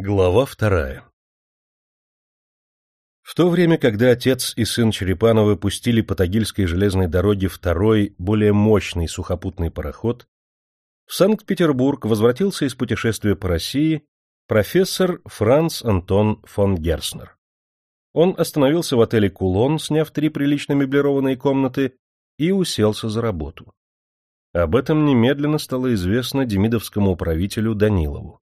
Глава вторая В то время, когда отец и сын Черепановы пустили по Тагильской железной дороге второй, более мощный сухопутный пароход, в Санкт-Петербург возвратился из путешествия по России профессор Франц Антон фон Герснер. Он остановился в отеле «Кулон», сняв три прилично меблированные комнаты, и уселся за работу. Об этом немедленно стало известно демидовскому управителю Данилову.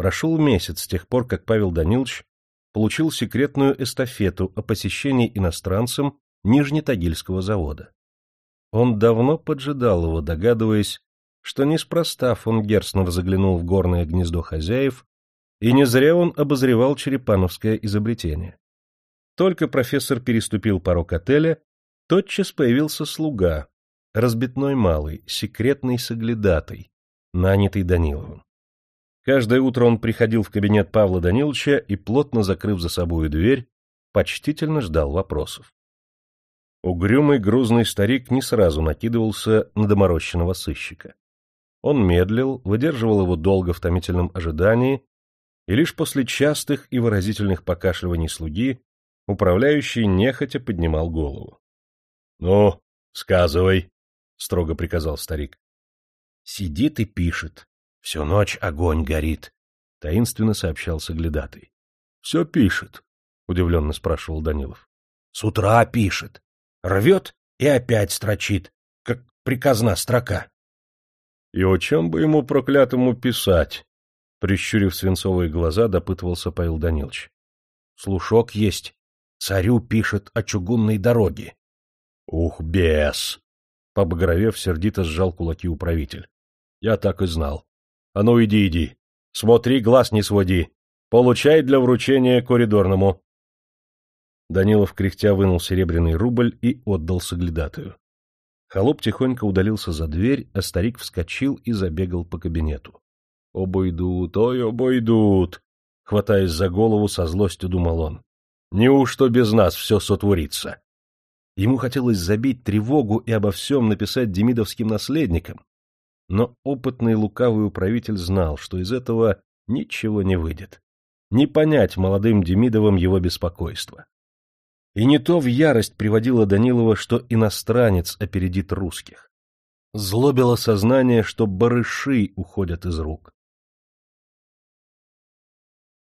Прошел месяц с тех пор, как Павел Данилович получил секретную эстафету о посещении иностранцем Нижнетагильского завода. Он давно поджидал его, догадываясь, что неспроста фон Герснер заглянул в горное гнездо хозяев, и не зря он обозревал черепановское изобретение. Только профессор переступил порог отеля, тотчас появился слуга, разбитной малый, секретный соглядатый, нанятый Даниловым. Каждое утро он приходил в кабинет Павла Даниловича и, плотно закрыв за собою дверь, почтительно ждал вопросов. Угрюмый грузный старик не сразу накидывался на доморощенного сыщика. Он медлил, выдерживал его долго в томительном ожидании, и лишь после частых и выразительных покашливаний слуги управляющий нехотя поднимал голову. — Ну, сказывай, — строго приказал старик. — Сидит и пишет, Всю ночь огонь горит, — таинственно сообщал соглядатый. — Все пишет, — удивленно спрашивал Данилов. — С утра пишет. Рвет и опять строчит, как приказна строка. — И о чем бы ему проклятому писать? — прищурив свинцовые глаза, допытывался Павел Данилович. — Слушок есть. Царю пишет о чугунной дороге. — Ух, бес! — побагровев, сердито сжал кулаки управитель. — Я так и знал. А ну иди, иди. Смотри, глаз не своди. Получай для вручения коридорному. Данилов кряхтя вынул серебряный рубль и отдал соглядатую. Холоп тихонько удалился за дверь, а старик вскочил и забегал по кабинету. — Обойдут, ой, обойдут! — хватаясь за голову, со злостью думал он. — Неужто без нас все сотворится? Ему хотелось забить тревогу и обо всем написать демидовским наследникам, но опытный лукавый управитель знал, что из этого ничего не выйдет. Не понять молодым Демидовым его беспокойство. И не то в ярость приводило Данилова, что иностранец опередит русских. Злобило сознание, что барыши уходят из рук.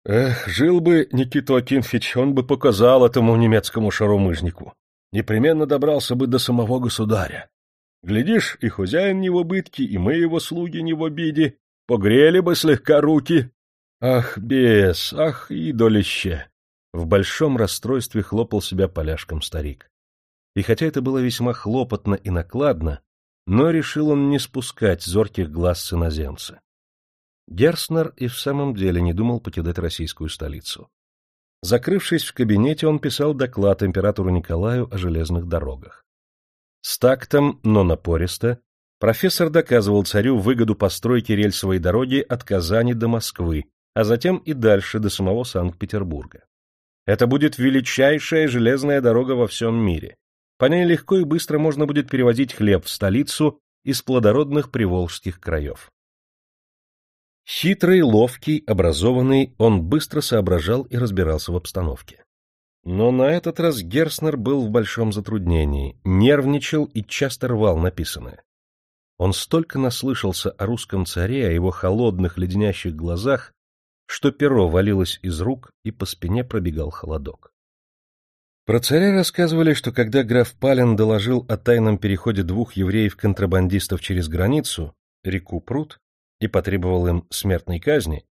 Эх, жил бы Никита Акинфич, он бы показал этому немецкому шарумыжнику. Непременно добрался бы до самого государя. Глядишь, и хозяин не в убытке, и мы его слуги не в обиде. Погрели бы слегка руки. Ах, бес, ах, идолище! В большом расстройстве хлопал себя поляшком старик. И хотя это было весьма хлопотно и накладно, но решил он не спускать зорких глаз с иноземца. Герснер и в самом деле не думал покидать российскую столицу. Закрывшись в кабинете, он писал доклад императору Николаю о железных дорогах. С тактом, но напористо, профессор доказывал царю выгоду постройки рельсовой дороги от Казани до Москвы, а затем и дальше до самого Санкт-Петербурга. Это будет величайшая железная дорога во всем мире. По ней легко и быстро можно будет перевозить хлеб в столицу из плодородных приволжских краев. Хитрый, ловкий, образованный, он быстро соображал и разбирался в обстановке. Но на этот раз Герснер был в большом затруднении, нервничал и часто рвал написанное. Он столько наслышался о русском царе, о его холодных леденящих глазах, что перо валилось из рук и по спине пробегал холодок. Про царя рассказывали, что когда граф Пален доложил о тайном переходе двух евреев-контрабандистов через границу, реку Прут, и потребовал им смертной казни,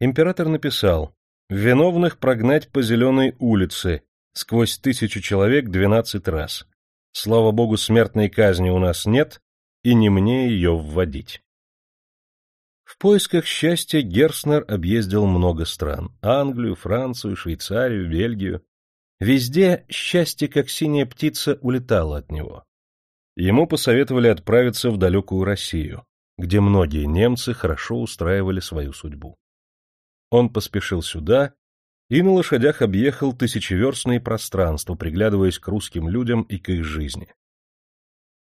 император написал Виновных прогнать по зеленой улице, сквозь тысячу человек двенадцать раз. Слава богу, смертной казни у нас нет, и не мне ее вводить. В поисках счастья Герснер объездил много стран — Англию, Францию, Швейцарию, Бельгию. Везде счастье, как синяя птица, улетало от него. Ему посоветовали отправиться в далекую Россию, где многие немцы хорошо устраивали свою судьбу. Он поспешил сюда и на лошадях объехал тысячеверстные пространства, приглядываясь к русским людям и к их жизни.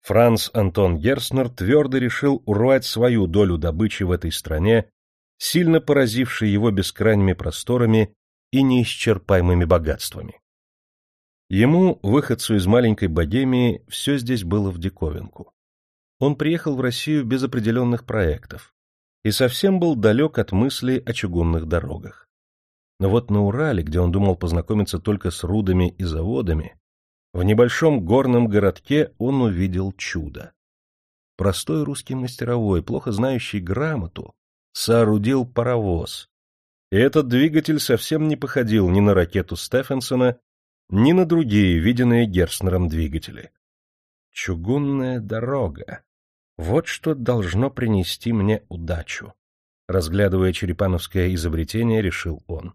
Франц Антон Герснер твердо решил урвать свою долю добычи в этой стране, сильно поразивший его бескрайними просторами и неисчерпаемыми богатствами. Ему, выходцу из маленькой богемии, все здесь было в диковинку. Он приехал в Россию без определенных проектов и совсем был далек от мысли о чугунных дорогах. Но вот на Урале, где он думал познакомиться только с рудами и заводами, в небольшом горном городке он увидел чудо. Простой русский мастеровой, плохо знающий грамоту, соорудил паровоз. И этот двигатель совсем не походил ни на ракету Стефенсона, ни на другие, виденные Герснером двигатели. Чугунная дорога. Вот что должно принести мне удачу. Разглядывая черепановское изобретение, решил он.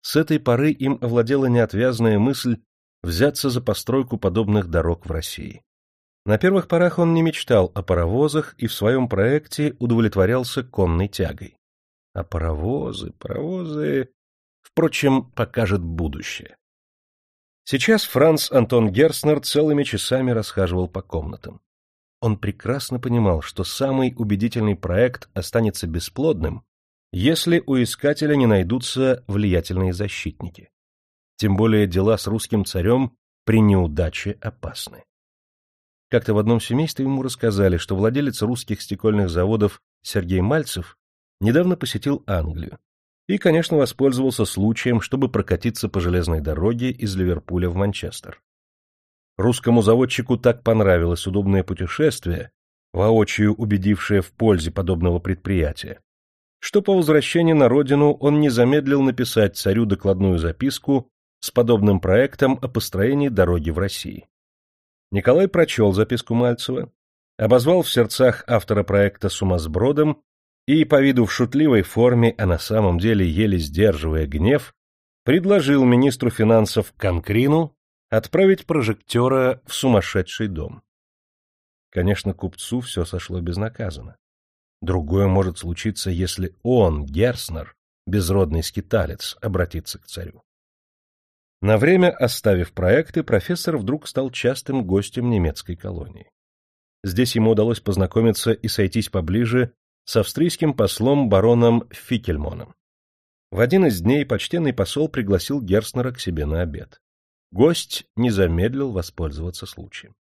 С этой поры им овладела неотвязная мысль взяться за постройку подобных дорог в России. На первых порах он не мечтал о паровозах и в своем проекте удовлетворялся конной тягой. А паровозы, паровозы... Впрочем, покажет будущее. Сейчас Франц Антон Герснер целыми часами расхаживал по комнатам. Он прекрасно понимал, что самый убедительный проект останется бесплодным, если у искателя не найдутся влиятельные защитники. Тем более дела с русским царем при неудаче опасны. Как-то в одном семействе ему рассказали, что владелец русских стекольных заводов Сергей Мальцев недавно посетил Англию и, конечно, воспользовался случаем, чтобы прокатиться по железной дороге из Ливерпуля в Манчестер. Русскому заводчику так понравилось удобное путешествие, воочию убедившее в пользе подобного предприятия, что по возвращении на родину он не замедлил написать царю докладную записку с подобным проектом о построении дороги в России. Николай прочел записку Мальцева, обозвал в сердцах автора проекта сумасбродом и, по виду в шутливой форме, а на самом деле еле сдерживая гнев, предложил министру финансов Конкрину отправить прожектора в сумасшедший дом. Конечно, купцу все сошло безнаказанно. Другое может случиться, если он, Герснер, безродный скиталец, обратится к царю. На время оставив проекты, профессор вдруг стал частым гостем немецкой колонии. Здесь ему удалось познакомиться и сойтись поближе с австрийским послом бароном Фикельмоном. В один из дней почтенный посол пригласил Герснера к себе на обед. Гость не замедлил воспользоваться случаем.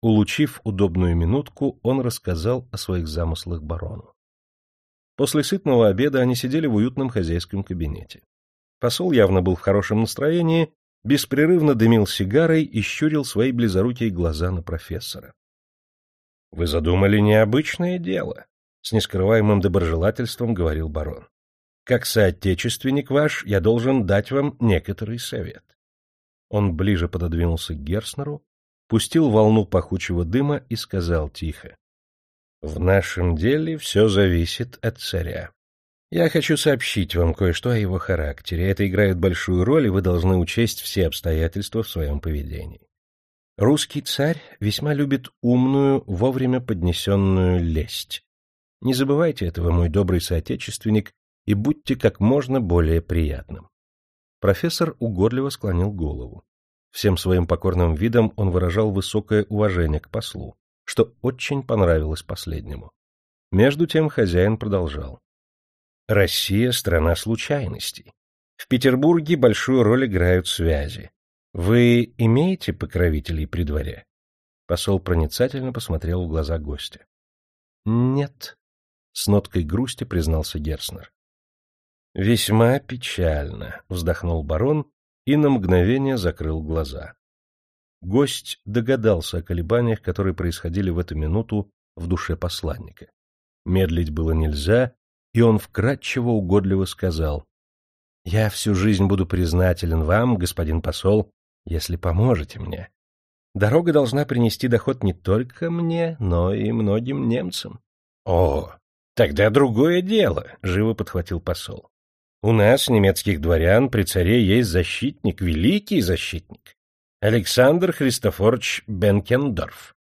Улучив удобную минутку, он рассказал о своих замыслах барону. После сытного обеда они сидели в уютном хозяйском кабинете. Посол явно был в хорошем настроении, беспрерывно дымил сигарой и щурил свои близорукие глаза на профессора. — Вы задумали необычное дело, — с нескрываемым доброжелательством говорил барон. — Как соотечественник ваш, я должен дать вам некоторый совет. Он ближе пододвинулся к Герснеру, пустил волну пахучего дыма и сказал тихо. — В нашем деле все зависит от царя. Я хочу сообщить вам кое-что о его характере. Это играет большую роль, и вы должны учесть все обстоятельства в своем поведении. Русский царь весьма любит умную, вовремя поднесенную лесть. Не забывайте этого, мой добрый соотечественник, и будьте как можно более приятным. Профессор угодливо склонил голову. Всем своим покорным видом он выражал высокое уважение к послу, что очень понравилось последнему. Между тем хозяин продолжал. Россия — страна случайностей. В Петербурге большую роль играют связи. Вы имеете покровителей при дворе? Посол проницательно посмотрел в глаза гостя. — Нет, — с ноткой грусти признался Герснер. — Весьма печально, — вздохнул барон и на мгновение закрыл глаза. Гость догадался о колебаниях, которые происходили в эту минуту в душе посланника. Медлить было нельзя, и он вкратчиво угодливо сказал, «Я всю жизнь буду признателен вам, господин посол, если поможете мне. Дорога должна принести доход не только мне, но и многим немцам». «О, тогда другое дело», — живо подхватил посол. У нас, немецких дворян, при царе есть защитник, великий защитник. Александр Христофорович Бенкендорф.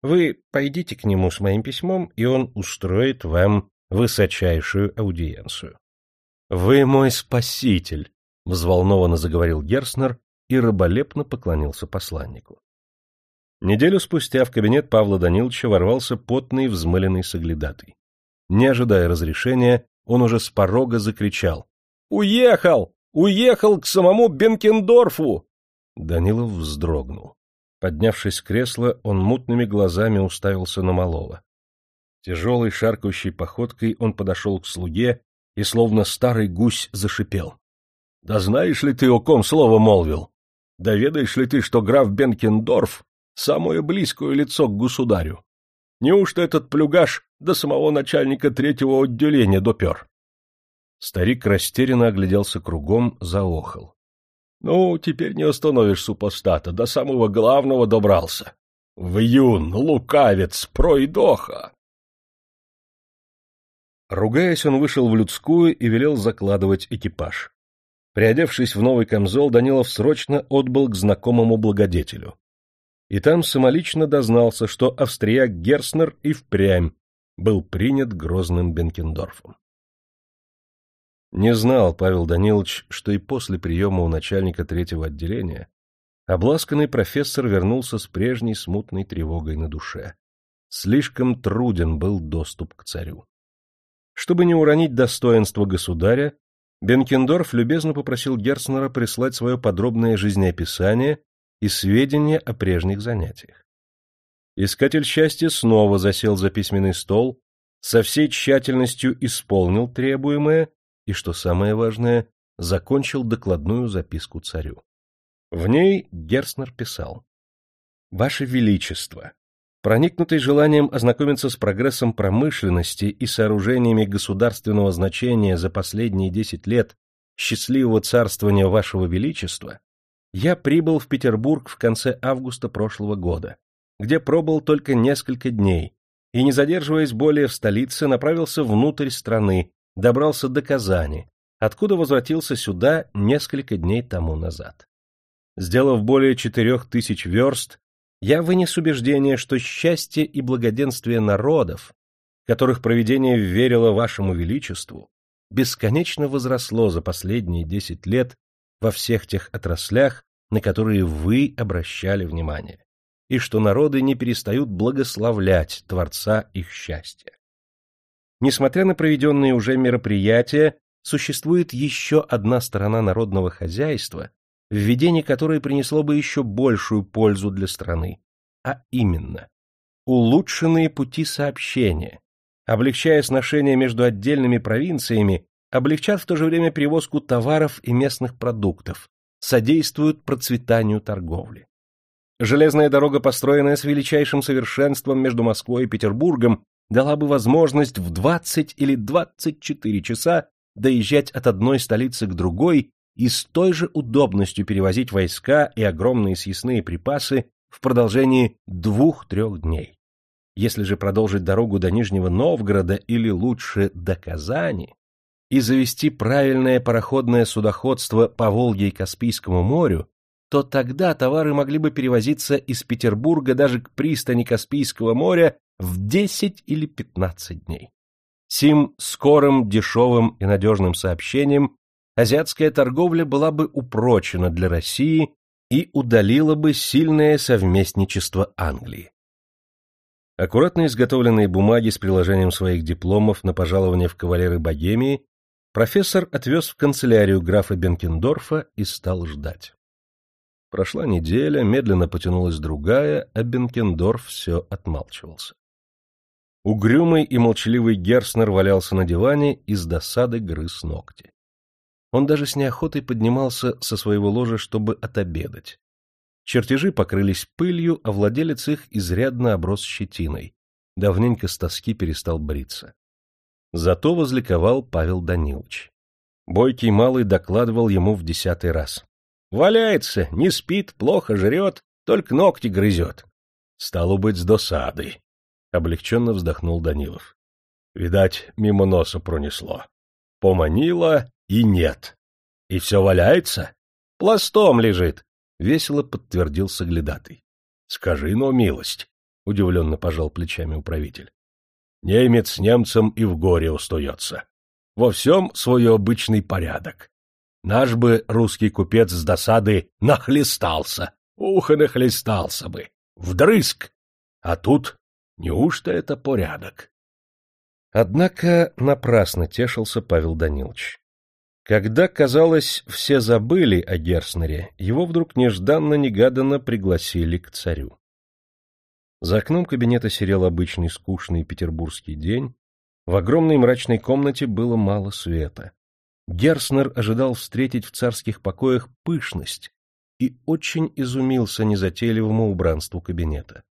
Вы пойдите к нему с моим письмом, и он устроит вам высочайшую аудиенцию. — Вы мой спаситель! — взволнованно заговорил Герснер и раболепно поклонился посланнику. Неделю спустя в кабинет Павла Даниловича ворвался потный взмыленный соглядатый. Не ожидая разрешения, он уже с порога закричал. «Уехал! Уехал к самому Бенкендорфу!» Данилов вздрогнул. Поднявшись с кресла, он мутными глазами уставился на малого. Тяжелой шаркающей походкой он подошел к слуге и, словно старый гусь, зашипел. — Да знаешь ли ты, о ком слово молвил? Да ведаешь ли ты, что граф Бенкендорф — самое близкое лицо к государю? Неужто этот плюгаш до самого начальника третьего отделения допер? Старик растерянно огляделся кругом, заохал. — Ну, теперь не остановишь супостата, до самого главного добрался. Вьюн, лукавец, пройдоха! Ругаясь, он вышел в людскую и велел закладывать экипаж. Приодевшись в новый камзол, Данилов срочно отбыл к знакомому благодетелю. И там самолично дознался, что австрияк Герснер и впрямь был принят грозным Бенкендорфом. Не знал Павел Данилович, что и после приема у начальника третьего отделения обласканный профессор вернулся с прежней смутной тревогой на душе. Слишком труден был доступ к царю. Чтобы не уронить достоинство государя, Бенкендорф любезно попросил Герцнера прислать свое подробное жизнеописание и сведения о прежних занятиях. Искатель счастья снова засел за письменный стол, со всей тщательностью исполнил требуемое и, что самое важное, закончил докладную записку царю. В ней Герцнер писал «Ваше Величество, Проникнутый желанием ознакомиться с прогрессом промышленности и сооружениями государственного значения за последние десять лет счастливого царствования Вашего Величества, я прибыл в Петербург в конце августа прошлого года, где пробыл только несколько дней, и, не задерживаясь более в столице, направился внутрь страны, добрался до Казани, откуда возвратился сюда несколько дней тому назад. Сделав более четырех тысяч верст, я вынес убеждение, что счастье и благоденствие народов, которых провидение верило вашему величеству, бесконечно возросло за последние десять лет во всех тех отраслях, на которые вы обращали внимание, и что народы не перестают благословлять Творца их счастья. Несмотря на проведенные уже мероприятия, существует еще одна сторона народного хозяйства, введение которой принесло бы еще большую пользу для страны, а именно улучшенные пути сообщения, облегчая сношения между отдельными провинциями, облегчат в то же время перевозку товаров и местных продуктов, содействуют процветанию торговли. Железная дорога, построенная с величайшим совершенством между Москвой и Петербургом, дала бы возможность в 20 или 24 часа доезжать от одной столицы к другой и с той же удобностью перевозить войска и огромные съестные припасы в продолжении двух-трех дней. Если же продолжить дорогу до Нижнего Новгорода или лучше до Казани и завести правильное пароходное судоходство по Волге и Каспийскому морю, то тогда товары могли бы перевозиться из Петербурга даже к пристани Каспийского моря в 10 или 15 дней. Сим скорым, дешевым и надежным сообщением азиатская торговля была бы упрочена для России и удалила бы сильное совместничество Англии. Аккуратно изготовленные бумаги с приложением своих дипломов на пожалование в кавалеры Богемии профессор отвез в канцелярию графа Бенкендорфа и стал ждать. Прошла неделя, медленно потянулась другая, а Бенкендорф все отмалчивался. Угрюмый и молчаливый Герснер валялся на диване и с досады грыз ногти. Он даже с неохотой поднимался со своего ложа, чтобы отобедать. Чертежи покрылись пылью, а владелец их изрядно оброс щетиной. Давненько с тоски перестал бриться. Зато возликовал Павел Данилович. Бойкий малый докладывал ему в десятый раз. — Валяется, не спит, плохо жрет, только ногти грызет. — Стало быть, с досадой. — облегченно вздохнул Данилов. — Видать, мимо носа пронесло. Поманило и нет. И все валяется? Пластом лежит, — весело подтвердил соглядатый. — Скажи, но милость, — удивленно пожал плечами управитель. Немец немцем и в горе устается. Во всем свой обычный порядок. Наш бы русский купец с досады нахлестался, ухо нахлестался бы, вдрызг. А тут неужто это порядок? Однако напрасно тешился Павел Данилович. Когда, казалось, все забыли о Герснере, его вдруг нежданно-негаданно пригласили к царю. За окном кабинета серел обычный скучный петербургский день, в огромной мрачной комнате было мало света. Герснер ожидал встретить в царских покоях пышность и очень изумился незатейливому убранству кабинета.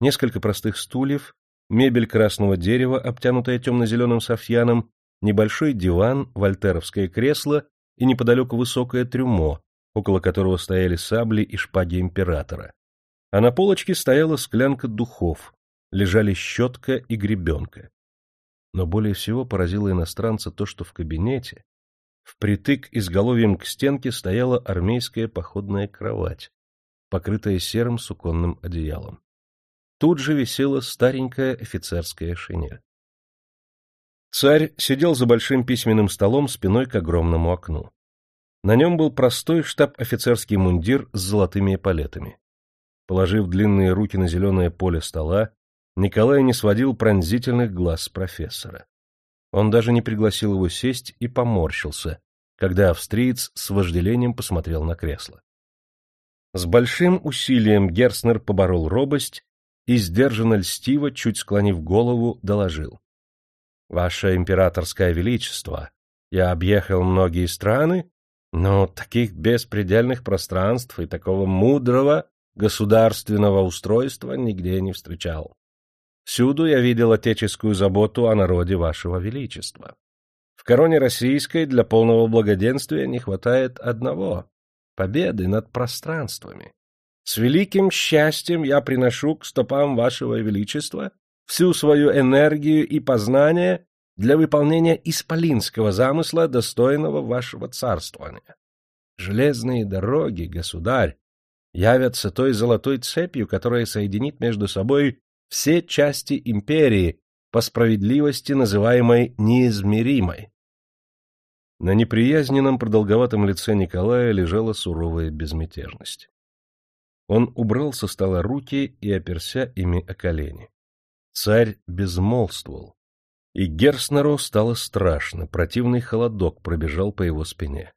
Несколько простых стульев, мебель красного дерева, обтянутая темно-зеленым софьяном, небольшой диван, вольтеровское кресло и неподалеку высокое трюмо, около которого стояли сабли и шпаги императора. А на полочке стояла склянка духов, лежали щетка и гребенка. Но более всего поразило иностранца то, что в кабинете, впритык изголовьем к стенке, стояла армейская походная кровать, покрытая серым суконным одеялом. Тут же висела старенькая офицерская шинель. Царь сидел за большим письменным столом спиной к огромному окну. На нем был простой штаб-офицерский мундир с золотыми эполетами. Положив длинные руки на зеленое поле стола, Николай не сводил пронзительных глаз профессора. Он даже не пригласил его сесть и поморщился, когда австриец с вожделением посмотрел на кресло. С большим усилием Герснер поборол робость и сдержанно льстиво, чуть склонив голову, доложил. — Ваше императорское величество, я объехал многие страны, но таких беспредельных пространств и такого мудрого государственного устройства нигде не встречал. Всюду я видел отеческую заботу о народе вашего величества. В короне российской для полного благоденствия не хватает одного — победы над пространствами. С великим счастьем я приношу к стопам вашего величества всю свою энергию и познание для выполнения исполинского замысла, достойного вашего царствования. Железные дороги, государь, явятся той золотой цепью, которая соединит между собой все части империи, по справедливости называемой неизмеримой. На неприязненном продолговатом лице Николая лежала суровая безмятежность. Он убрал со стола руки и оперся ими о колени. Царь безмолвствовал, и Герснеру стало страшно, противный холодок пробежал по его спине.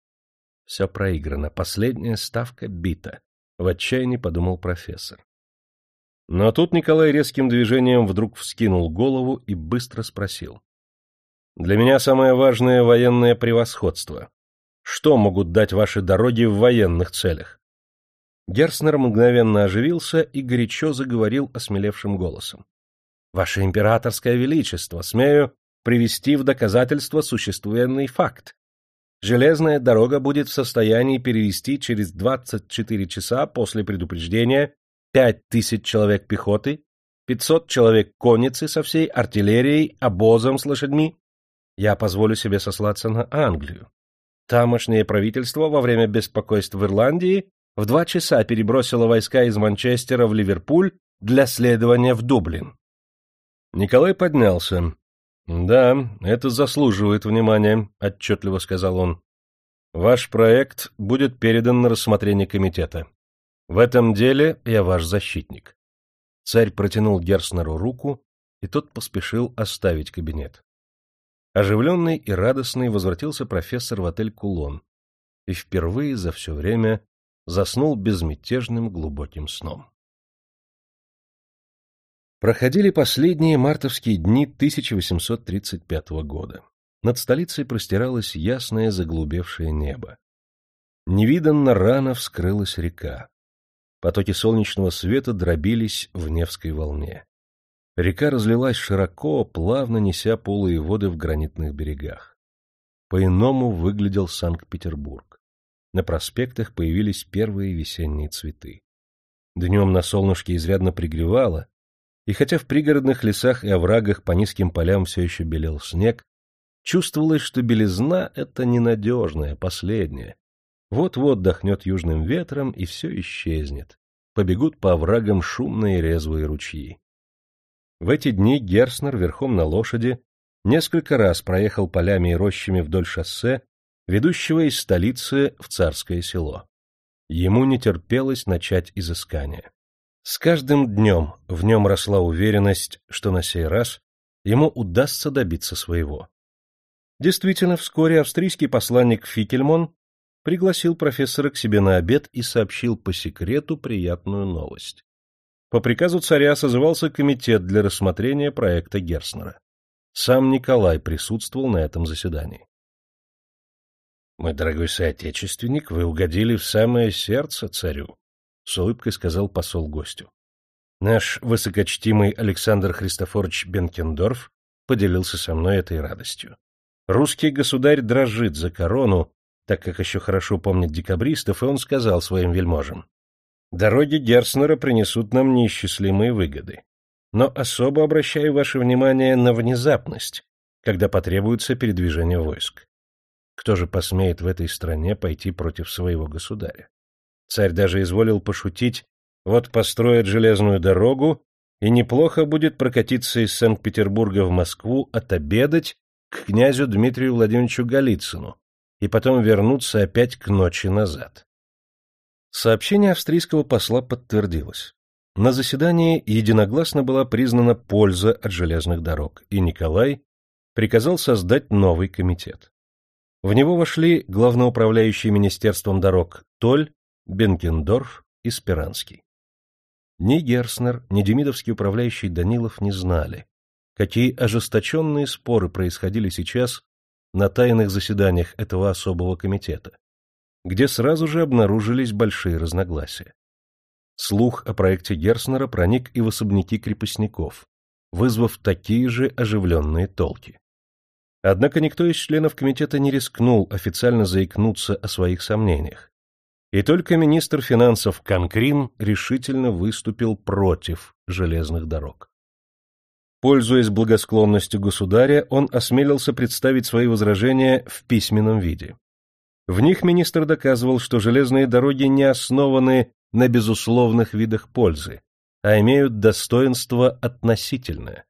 Все проиграно, последняя ставка бита, — в отчаянии подумал профессор. Но тут Николай резким движением вдруг вскинул голову и быстро спросил. — Для меня самое важное — военное превосходство. Что могут дать ваши дороги в военных целях? Герснер мгновенно оживился и горячо заговорил осмелевшим голосом. — Ваше императорское величество, смею привести в доказательство существенный факт. Железная дорога будет в состоянии перевести через 24 часа после предупреждения 5000 человек пехоты, 500 человек конницы со всей артиллерией, обозом с лошадьми. Я позволю себе сослаться на Англию. Тамошнее правительство во время беспокойств в Ирландии в два часа перебросило войска из Манчестера в Ливерпуль для следования в Дублин. Николай поднялся. «Да, это заслуживает внимания», — отчетливо сказал он. «Ваш проект будет передан на рассмотрение комитета. В этом деле я ваш защитник». Царь протянул Герснеру руку, и тот поспешил оставить кабинет. Оживленный и радостный возвратился профессор в отель «Кулон», и впервые за все время заснул безмятежным глубоким сном. Проходили последние мартовские дни 1835 года. Над столицей простиралось ясное заглубевшее небо. Невиданно рано вскрылась река. Потоки солнечного света дробились в Невской волне. Река разлилась широко, плавно неся полые воды в гранитных берегах. По-иному выглядел Санкт-Петербург на проспектах появились первые весенние цветы. Днем на солнышке изрядно пригревало, и хотя в пригородных лесах и оврагах по низким полям все еще белел снег, чувствовалось, что белизна — это ненадежная, последняя. Вот-вот дохнет южным ветром, и все исчезнет. Побегут по оврагам шумные резвые ручьи. В эти дни Герснер верхом на лошади несколько раз проехал полями и рощами вдоль шоссе ведущего из столицы в царское село. Ему не терпелось начать изыскание. С каждым днем в нем росла уверенность, что на сей раз ему удастся добиться своего. Действительно, вскоре австрийский посланник Фикельмон пригласил профессора к себе на обед и сообщил по секрету приятную новость. По приказу царя созывался комитет для рассмотрения проекта Герснера. Сам Николай присутствовал на этом заседании. «Мой дорогой соотечественник, вы угодили в самое сердце царю», — с улыбкой сказал посол гостю. Наш высокочтимый Александр Христофорович Бенкендорф поделился со мной этой радостью. Русский государь дрожит за корону, так как еще хорошо помнит декабристов, и он сказал своим вельможам, «Дороги Герснера принесут нам неисчислимые выгоды. Но особо обращаю ваше внимание на внезапность, когда потребуется передвижение войск. Кто же посмеет в этой стране пойти против своего государя? Царь даже изволил пошутить, вот построят железную дорогу, и неплохо будет прокатиться из Санкт-Петербурга в Москву, отобедать к князю Дмитрию Владимировичу Голицыну, и потом вернуться опять к ночи назад. Сообщение австрийского посла подтвердилось. На заседании единогласно была признана польза от железных дорог, и Николай приказал создать новый комитет. В него вошли главноуправляющий министерством дорог Толь, Бенкендорф и Спиранский. Ни Герснер, ни демидовский управляющий Данилов не знали, какие ожесточенные споры происходили сейчас на тайных заседаниях этого особого комитета, где сразу же обнаружились большие разногласия. Слух о проекте Герснера проник и в особняки крепостников, вызвав такие же оживленные толки. Однако никто из членов комитета не рискнул официально заикнуться о своих сомнениях, и только министр финансов Конкрин решительно выступил против железных дорог. Пользуясь благосклонностью государя, он осмелился представить свои возражения в письменном виде. В них министр доказывал, что железные дороги не основаны на безусловных видах пользы, а имеют достоинство относительное.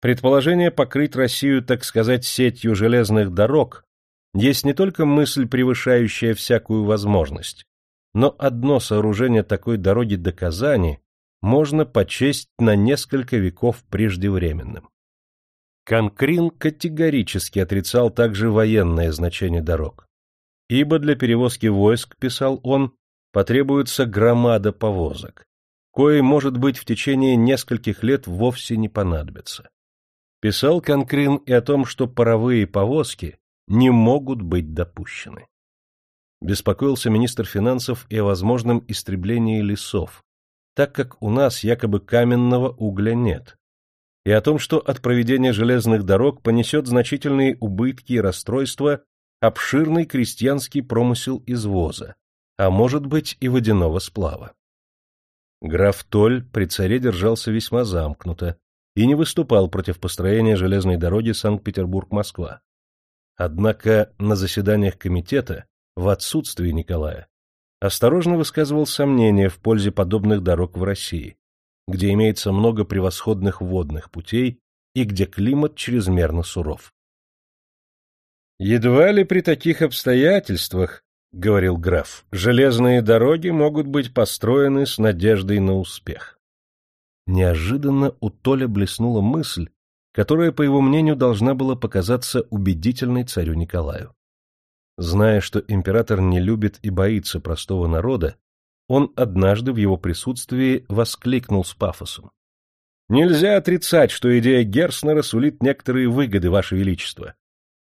Предположение покрыть Россию, так сказать, сетью железных дорог есть не только мысль, превышающая всякую возможность, но одно сооружение такой дороги до Казани можно почесть на несколько веков преждевременным. Конкрин категорически отрицал также военное значение дорог, ибо для перевозки войск, писал он, потребуется громада повозок, кое, может быть, в течение нескольких лет вовсе не понадобится. Писал Конкрин и о том, что паровые повозки не могут быть допущены беспокоился министр финансов и о возможном истреблении лесов, так как у нас якобы каменного угля нет, и о том, что от проведения железных дорог понесет значительные убытки и расстройства обширный крестьянский промысел извоза, а может быть и водяного сплава. Граф Толь при царе держался весьма замкнуто и не выступал против построения железной дороги Санкт-Петербург-Москва. Однако на заседаниях комитета в отсутствие Николая, осторожно высказывал сомнения в пользе подобных дорог в России, где имеется много превосходных водных путей и где климат чрезмерно суров. «Едва ли при таких обстоятельствах, — говорил граф, — железные дороги могут быть построены с надеждой на успех». Неожиданно у Толя блеснула мысль, которая, по его мнению, должна была показаться убедительной царю Николаю. Зная, что император не любит и боится простого народа, он однажды в его присутствии воскликнул с пафосом. «Нельзя отрицать, что идея Герснера сулит некоторые выгоды, Ваше Величество.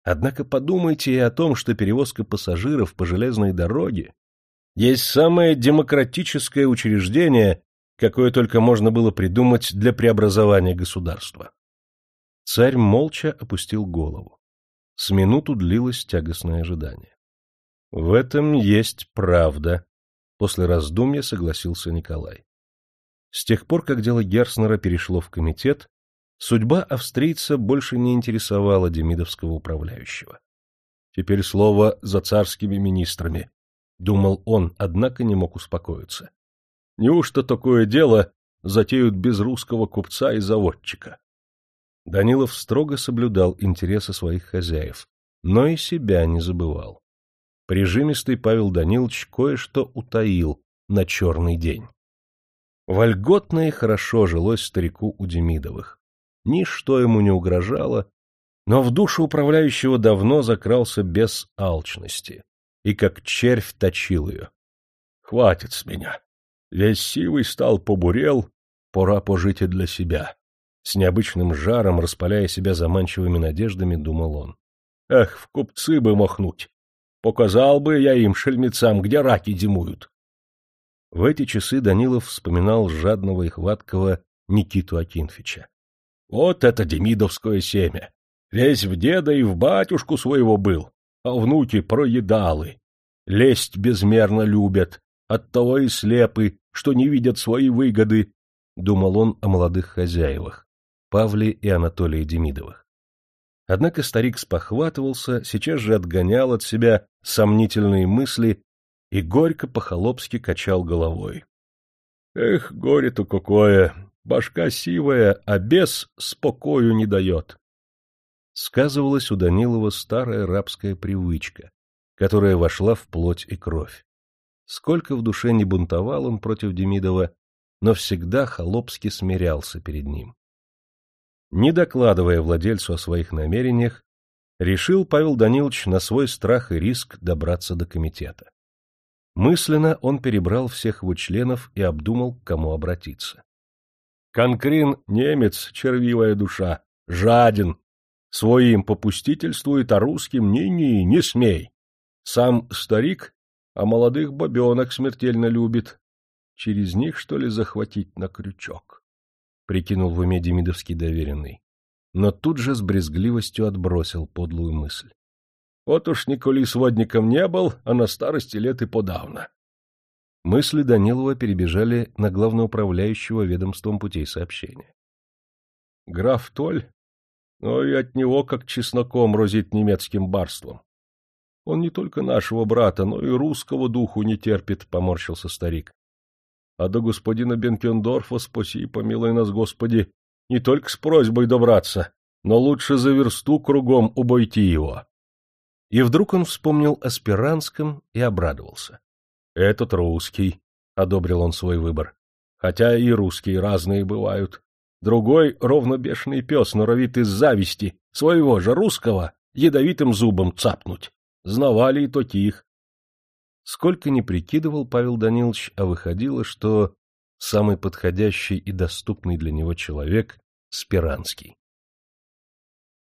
Однако подумайте и о том, что перевозка пассажиров по железной дороге есть самое демократическое учреждение, какое только можно было придумать для преобразования государства». Царь молча опустил голову. С минуту длилось тягостное ожидание. — В этом есть правда, — после раздумья согласился Николай. С тех пор, как дело Герснера перешло в комитет, судьба австрийца больше не интересовала демидовского управляющего. Теперь слово за царскими министрами, — думал он, однако не мог успокоиться. Неужто такое дело затеют без русского купца и заводчика? Данилов строго соблюдал интересы своих хозяев, но и себя не забывал. Прижимистый Павел Данилович кое-что утаил на черный день. Вольготно и хорошо жилось старику у Демидовых. ничто ему не угрожало, но в душу управляющего давно закрался без алчности и как червь точил ее. Хватит с меня. Весь сивый стал побурел, пора пожить и для себя. С необычным жаром, распаляя себя заманчивыми надеждами, думал он. Эх, в купцы бы махнуть. Показал бы я им, шельмецам, где раки зимуют. В эти часы Данилов вспоминал жадного и хваткого Никиту Акинфича. Вот это демидовское семя! Весь в деда и в батюшку своего был, а внуки проедалы. Лесть безмерно любят, оттого и слепы, что не видят свои выгоды, — думал он о молодых хозяевах, Павле и Анатолии Демидовых. Однако старик спохватывался, сейчас же отгонял от себя сомнительные мысли и горько по-холопски качал головой. Эх, горе-то какое! Башка сивая, а бес спокою не дает. Сказывалась у Данилова старая рабская привычка, которая вошла в плоть и кровь. Сколько в душе не бунтовал он против Демидова, но всегда холопски смирялся перед ним. Не докладывая владельцу о своих намерениях, решил Павел Данилович на свой страх и риск добраться до комитета. Мысленно он перебрал всех его членов и обдумал, к кому обратиться. Конкрин — немец, червивая душа, жаден, своим попустительствует, а русским ни-ни, не смей. Сам старик, а молодых бабенок смертельно любит. Через них, что ли, захватить на крючок? Прикинул в уме Демидовский доверенный. Но тут же с брезгливостью отбросил подлую мысль. Вот уж Николи сводником не был, а на старости лет и подавно. Мысли Данилова перебежали на главноуправляющего ведомством путей сообщения. Граф Толь, но и от него как чесноком розит немецким барством. Он не только нашего брата, но и русского духу не терпит, — поморщился старик. А до господина Бенкендорфа, спаси и помилуй нас, Господи, не только с просьбой добраться, но лучше за версту кругом убойти его. И вдруг он вспомнил о Спиранском и обрадовался. — Этот русский, — одобрил он свой выбор. Хотя и русские разные бывают. Другой, ровно бешеный пес, норовит из зависти, своего же русского, ядовитым зубом цапнуть. Знавали и таких. Сколько ни прикидывал Павел Данилович, а выходило, что самый подходящий и доступный для него человек — Спиранский.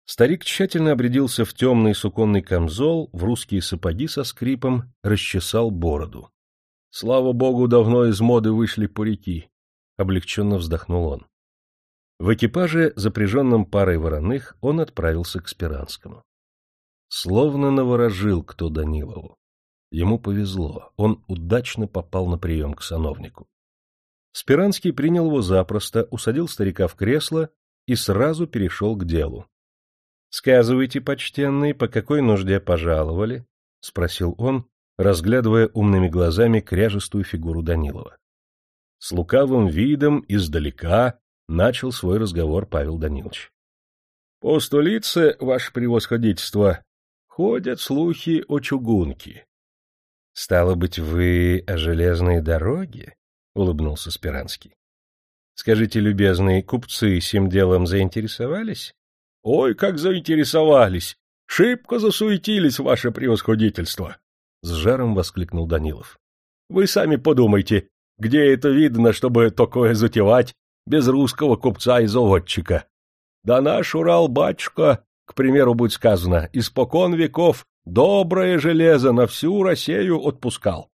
Старик тщательно обрядился в темный суконный камзол, в русские сапоги со скрипом, расчесал бороду. Слава богу, давно из моды вышли парики, — облегченно вздохнул он. В экипаже, запряженном парой вороных, он отправился к Спиранскому. Словно наворожил кто Данилову. Ему повезло, он удачно попал на прием к сановнику. Спиранский принял его запросто, усадил старика в кресло и сразу перешел к делу. — Сказывайте, почтенный, по какой нужде пожаловали? — спросил он, разглядывая умными глазами кряжестую фигуру Данилова. С лукавым видом издалека начал свой разговор Павел Данилович. — По столице, ваше превосходительство, ходят слухи о чугунке. — Стало быть, вы о железной дороге? — улыбнулся Спиранский. — Скажите, любезные, купцы сим делом заинтересовались? — Ой, как заинтересовались! Шибко засуетились, ваше превосходительство! — с жаром воскликнул Данилов. — Вы сами подумайте, где это видно, чтобы такое затевать без русского купца и заводчика? Да наш Урал-батюшка, к примеру, будь сказано, испокон веков доброе железо на всю Россию отпускал.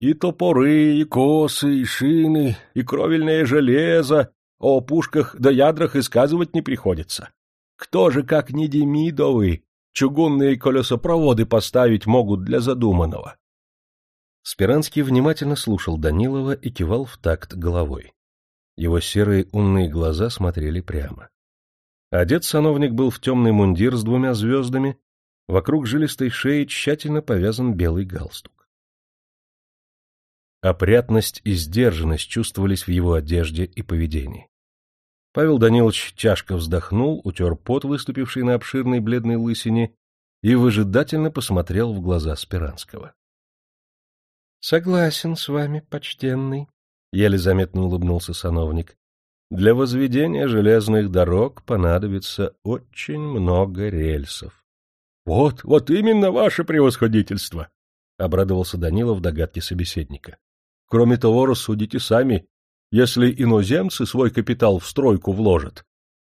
И топоры, и косы, и шины, и кровельное железо, о пушках да ядрах и сказывать не приходится. Кто же, как не Демидовы, чугунные колесопроводы поставить могут для задуманного? Спиранский внимательно слушал Данилова и кивал в такт головой. Его серые умные глаза смотрели прямо. Одет сановник был в темный мундир с двумя звездами, вокруг жилистой шеи тщательно повязан белый галстук. Опрятность и сдержанность чувствовались в его одежде и поведении. Павел Данилович тяжко вздохнул, утер пот, выступивший на обширной бледной лысине, и выжидательно посмотрел в глаза Спиранского. — Согласен с вами, почтенный, — еле заметно улыбнулся сановник. — Для возведения железных дорог понадобится очень много рельсов. — Вот, вот именно ваше превосходительство! — обрадовался Данилов догадке собеседника. — Кроме того, рассудите сами, если иноземцы свой капитал в стройку вложат,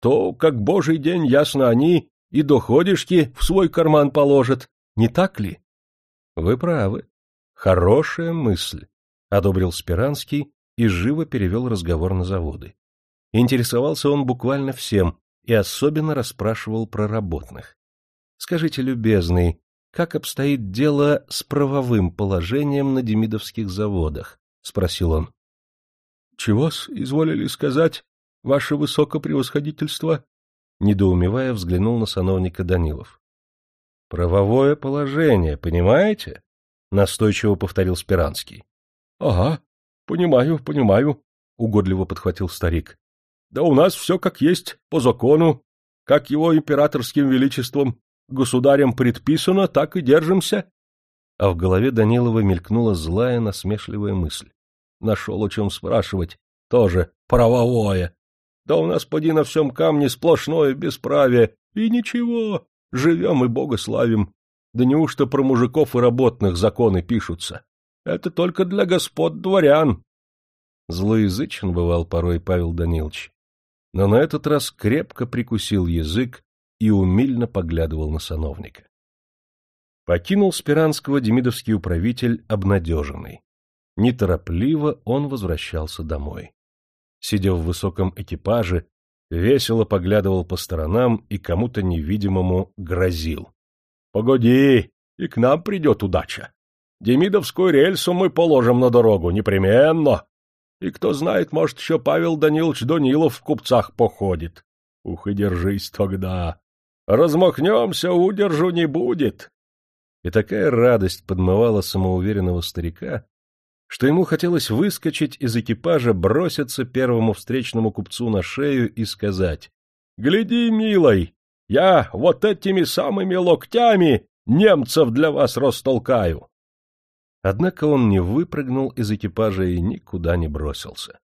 то, как божий день, ясно, они и доходишки в свой карман положат, не так ли? — Вы правы. Хорошая мысль, — одобрил Спиранский и живо перевел разговор на заводы. Интересовался он буквально всем и особенно расспрашивал про работных. Скажите, любезный, как обстоит дело с правовым положением на демидовских заводах? — спросил он. — Чего-с изволили сказать, ваше высокопревосходительство? Недоумевая, взглянул на сановника Данилов. — Правовое положение, понимаете? — настойчиво повторил Спиранский. — Ага, понимаю, понимаю, — угодливо подхватил старик. Да у нас все как есть, по закону, как его императорским величеством, государем предписано, так и держимся. А в голове Данилова мелькнула злая насмешливая мысль. Нашел о чем спрашивать. Тоже правовое. Да у нас, поди, на всем камне сплошное бесправие. И ничего, живем и бога славим. Да неужто про мужиков и работных законы пишутся? Это только для господ дворян. Злоязычен бывал порой Павел Данилович но на этот раз крепко прикусил язык и умильно поглядывал на сановника. Покинул Спиранского демидовский управитель обнадеженный. Неторопливо он возвращался домой. Сидя в высоком экипаже, весело поглядывал по сторонам и кому-то невидимому грозил. — Погоди, и к нам придет удача. Демидовскую рельсу мы положим на дорогу, непременно. И кто знает, может, еще Павел Данилович Данилов в купцах походит. Ух и держись тогда. Размахнемся, удержу не будет. И такая радость подмывала самоуверенного старика, что ему хотелось выскочить из экипажа, броситься первому встречному купцу на шею и сказать «Гляди, милой, я вот этими самыми локтями немцев для вас растолкаю!» Однако он не выпрыгнул из экипажа и никуда не бросился.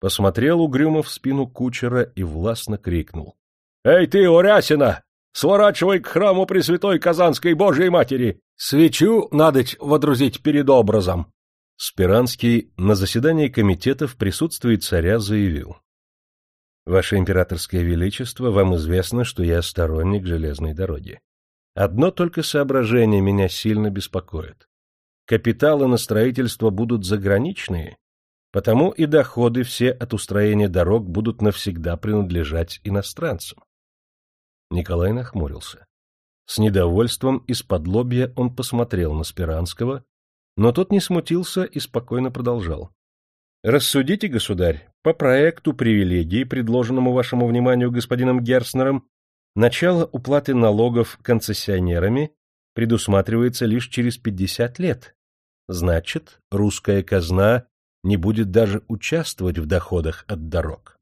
Посмотрел угрюмо в спину кучера и властно крикнул. — Эй ты, Орясина! Сворачивай к храму Пресвятой Казанской Божией Матери! Свечу надоть водрузить перед образом! Спиранский на заседании комитета в присутствии царя заявил. — Ваше императорское величество, вам известно, что я сторонник железной дороги. Одно только соображение меня сильно беспокоит капиталы на строительство будут заграничные, потому и доходы все от устроения дорог будут навсегда принадлежать иностранцам. Николай нахмурился. С недовольством из-под лобья он посмотрел на Спиранского, но тот не смутился и спокойно продолжал. «Рассудите, государь, по проекту привилегии, предложенному вашему вниманию господином Герснером, начало уплаты налогов концессионерами предусматривается лишь через 50 лет. Значит, русская казна не будет даже участвовать в доходах от дорог.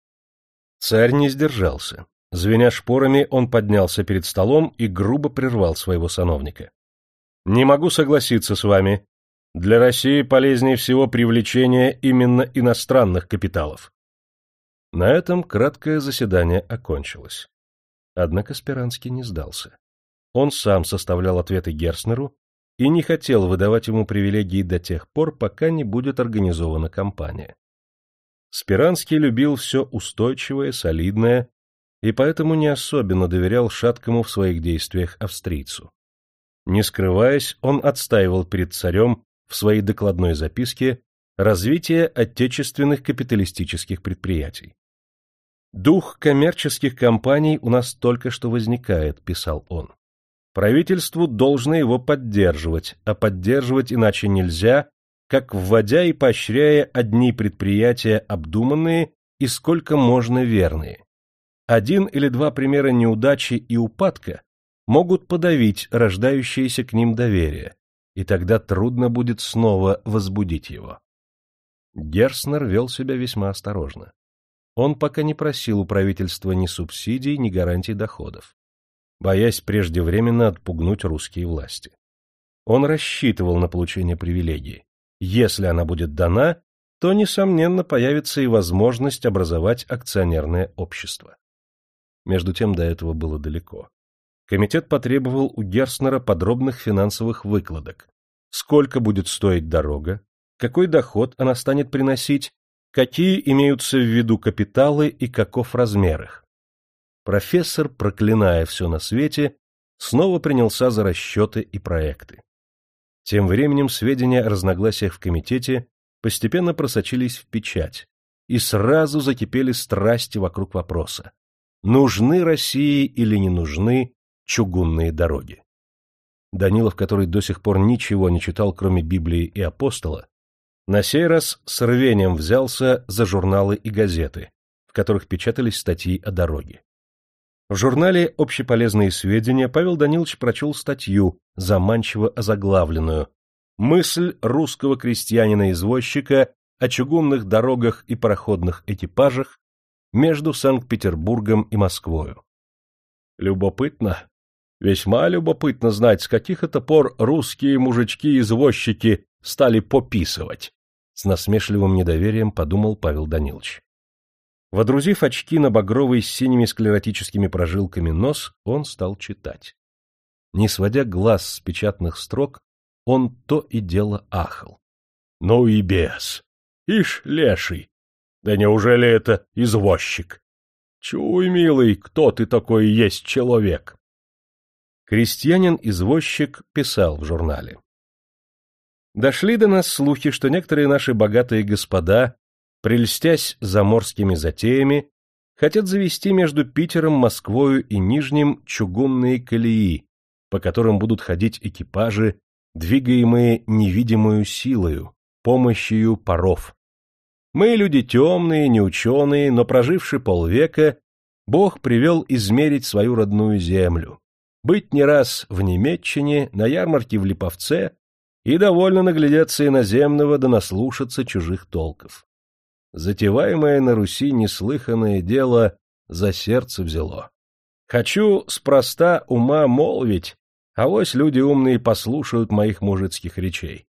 Царь не сдержался. Звеня шпорами, он поднялся перед столом и грубо прервал своего сановника. — Не могу согласиться с вами. Для России полезнее всего привлечение именно иностранных капиталов. На этом краткое заседание окончилось. Однако Спиранский не сдался. Он сам составлял ответы Герснеру и не хотел выдавать ему привилегии до тех пор, пока не будет организована кампания. Спиранский любил все устойчивое, солидное, и поэтому не особенно доверял шаткому в своих действиях австрийцу. Не скрываясь, он отстаивал перед царем в своей докладной записке развитие отечественных капиталистических предприятий. «Дух коммерческих компаний у нас только что возникает», — писал он. Правительству должно его поддерживать, а поддерживать иначе нельзя, как вводя и поощряя одни предприятия обдуманные и сколько можно верные. Один или два примера неудачи и упадка могут подавить рождающееся к ним доверие, и тогда трудно будет снова возбудить его. Герснер вел себя весьма осторожно. Он пока не просил у правительства ни субсидий, ни гарантий доходов боясь преждевременно отпугнуть русские власти. Он рассчитывал на получение привилегии. Если она будет дана, то, несомненно, появится и возможность образовать акционерное общество. Между тем до этого было далеко. Комитет потребовал у Герснера подробных финансовых выкладок. Сколько будет стоить дорога, какой доход она станет приносить, какие имеются в виду капиталы и каков размер их. Профессор, проклиная все на свете, снова принялся за расчеты и проекты. Тем временем сведения о разногласиях в комитете постепенно просочились в печать, и сразу закипели страсти вокруг вопроса. Нужны России или не нужны чугунные дороги? Данилов, который до сих пор ничего не читал, кроме Библии и апостола, на сей раз с рвением взялся за журналы и газеты, в которых печатались статьи о дороге. В журнале «Общеполезные сведения» Павел Данилович прочел статью, заманчиво озаглавленную «Мысль русского крестьянина-извозчика о чугунных дорогах и пароходных экипажах между Санкт-Петербургом и Москвою». Любопытно, весьма любопытно знать, с каких это пор русские мужички-извозчики стали пописывать. С насмешливым недоверием подумал Павел Данилович. Водрузив очки на багровый с синими склеротическими прожилками нос, он стал читать. Не сводя глаз с печатных строк, он то и дело ахал. — Ну и бес! Ишь, леший! Да неужели это извозчик? Чуй, милый, кто ты такой есть человек? Крестьянин-извозчик писал в журнале. Дошли до нас слухи, что некоторые наши богатые господа прельстясь заморскими затеями, хотят завести между Питером, Москвою и Нижним чугунные колеи, по которым будут ходить экипажи, двигаемые невидимую силою, помощью паров. Мы люди темные, неученые, но проживши полвека, Бог привел измерить свою родную землю, быть не раз в Немеччине, на ярмарке в Липовце и довольно наглядеться иноземного да наслушаться чужих толков затеваемое на Руси неслыханное дело за сердце взяло. Хочу спроста ума молвить, а вось люди умные послушают моих мужицких речей.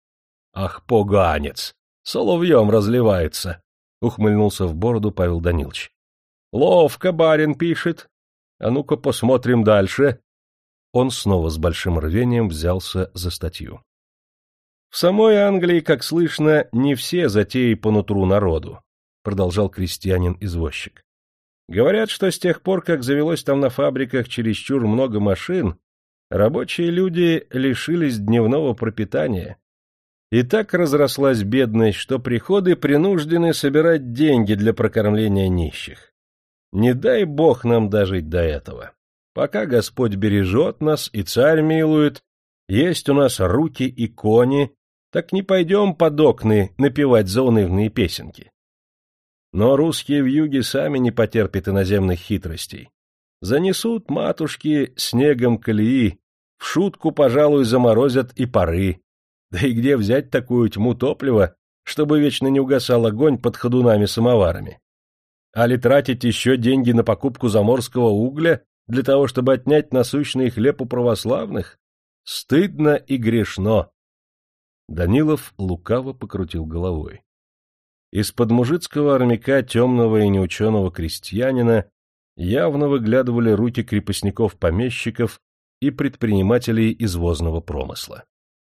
Ах, поганец! Соловьем разливается! — ухмыльнулся в бороду Павел Данилович. — Ловко барин пишет. А ну-ка посмотрим дальше. Он снова с большим рвением взялся за статью. В самой Англии, как слышно, не все затеи по нутру народу продолжал крестьянин-извозчик. Говорят, что с тех пор, как завелось там на фабриках чересчур много машин, рабочие люди лишились дневного пропитания. И так разрослась бедность, что приходы принуждены собирать деньги для прокормления нищих. Не дай бог нам дожить до этого. Пока Господь бережет нас и царь милует, есть у нас руки и кони, так не пойдем под окны напевать заунывные песенки. Но русские в юге сами не потерпят иноземных хитростей. Занесут матушки снегом колеи, в шутку, пожалуй, заморозят и пары. Да и где взять такую тьму топлива, чтобы вечно не угасал огонь под ходунами-самоварами? А ли тратить еще деньги на покупку заморского угля для того, чтобы отнять насущный хлеб у православных? Стыдно и грешно. Данилов лукаво покрутил головой. Из-под мужицкого армяка темного и неученого крестьянина явно выглядывали руки крепостников-помещиков и предпринимателей извозного промысла.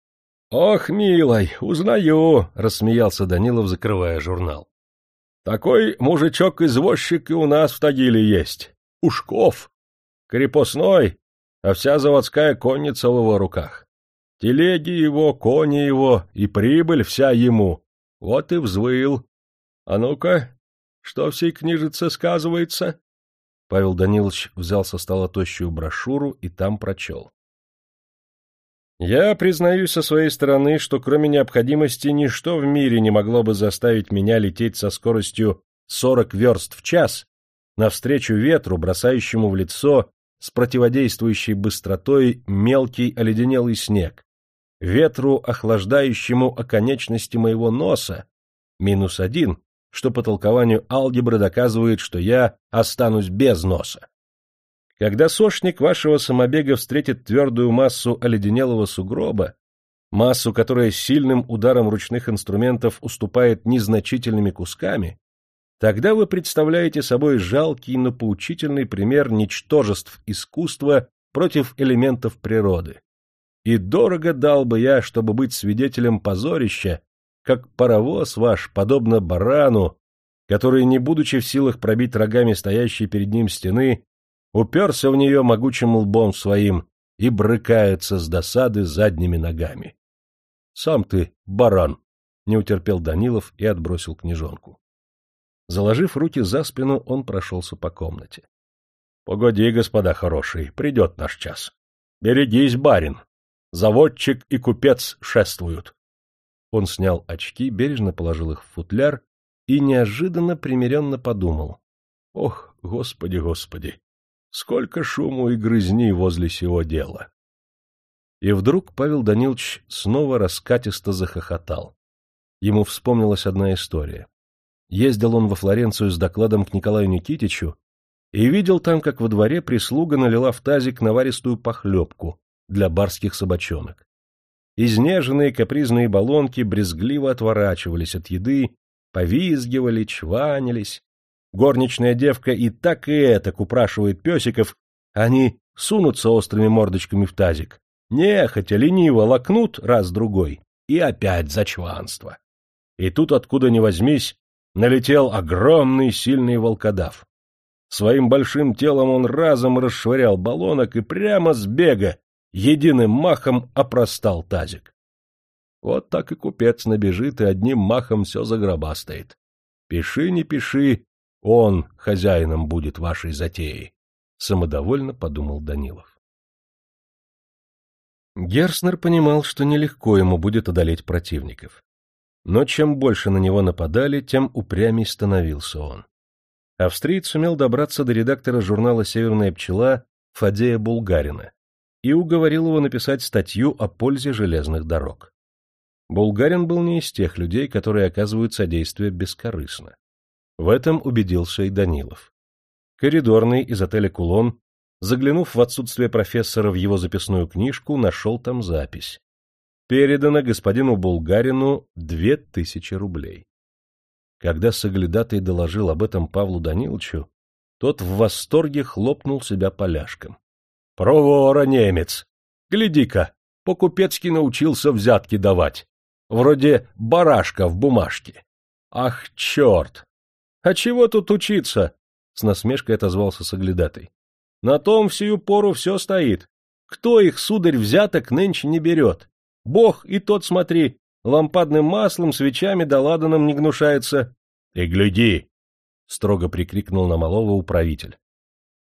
— Ох, милой, узнаю! — рассмеялся Данилов, закрывая журнал. — Такой мужичок-извозчик и у нас в Тагиле есть. Ушков. Крепостной, а вся заводская конница в его руках. Телеги его, кони его и прибыль вся ему. Вот и взвыл. А ну-ка, что в сей книжице сказывается? Павел Данилович взял со стола тощую брошюру и там прочел. Я признаюсь со своей стороны, что кроме необходимости ничто в мире не могло бы заставить меня лететь со скоростью 40 верст в час навстречу ветру, бросающему в лицо с противодействующей быстротой мелкий оледенелый снег, ветру, охлаждающему оконечности моего носа, минус один, что по толкованию алгебры доказывает, что я останусь без носа. Когда сошник вашего самобега встретит твердую массу оледенелого сугроба, массу, которая сильным ударом ручных инструментов уступает незначительными кусками, тогда вы представляете собой жалкий, но поучительный пример ничтожеств искусства против элементов природы. И дорого дал бы я, чтобы быть свидетелем позорища, как паровоз ваш, подобно барану, который, не будучи в силах пробить рогами стоящей перед ним стены, уперся в нее могучим лбом своим и брыкается с досады задними ногами. — Сам ты, баран! — не утерпел Данилов и отбросил книжонку. Заложив руки за спину, он прошелся по комнате. — Погоди, господа хорошие, придет наш час. Берегись, барин! Заводчик и купец шествуют. Он снял очки, бережно положил их в футляр и неожиданно примиренно подумал. — Ох, господи, господи! Сколько шуму и грызни возле сего дела! И вдруг Павел Данилович снова раскатисто захохотал. Ему вспомнилась одна история. Ездил он во Флоренцию с докладом к Николаю Никитичу и видел там, как во дворе прислуга налила в тазик наваристую похлебку для барских собачонок. Изнеженные капризные баллонки брезгливо отворачивались от еды, повизгивали, чванились. Горничная девка и так и этак упрашивает песиков, они сунутся острыми мордочками в тазик, нехотя лениво лакнут раз-другой, и опять за чванство. И тут, откуда ни возьмись, налетел огромный сильный волкодав. Своим большим телом он разом расшвырял баллонок и прямо с бега единым махом опростал тазик. Вот так и купец набежит и одним махом все загробастает. Пиши, не пиши, он хозяином будет вашей затеи, — самодовольно подумал Данилов. Герснер понимал, что нелегко ему будет одолеть противников. Но чем больше на него нападали, тем упрямей становился он. Австриец сумел добраться до редактора журнала «Северная пчела» Фадея Булгарина и уговорил его написать статью о пользе железных дорог. Булгарин был не из тех людей, которые оказывают содействие бескорыстно. В этом убедился и Данилов. Коридорный из отеля «Кулон», заглянув в отсутствие профессора в его записную книжку, нашел там запись. Передано господину Булгарину две тысячи рублей. Когда Соглядатый доложил об этом Павлу Даниловичу, тот в восторге хлопнул себя поляшком. — Провора, немец! Гляди-ка, по-купецки научился взятки давать. Вроде барашка в бумажке. Ах, черт! А чего тут учиться? С насмешкой отозвался Соглядатый. На том всю пору все стоит. Кто их, сударь, взяток нынче не берет? Бог и тот, смотри, лампадным маслом, свечами да ладаном не гнушается. — И гляди! — строго прикрикнул на малого управитель. —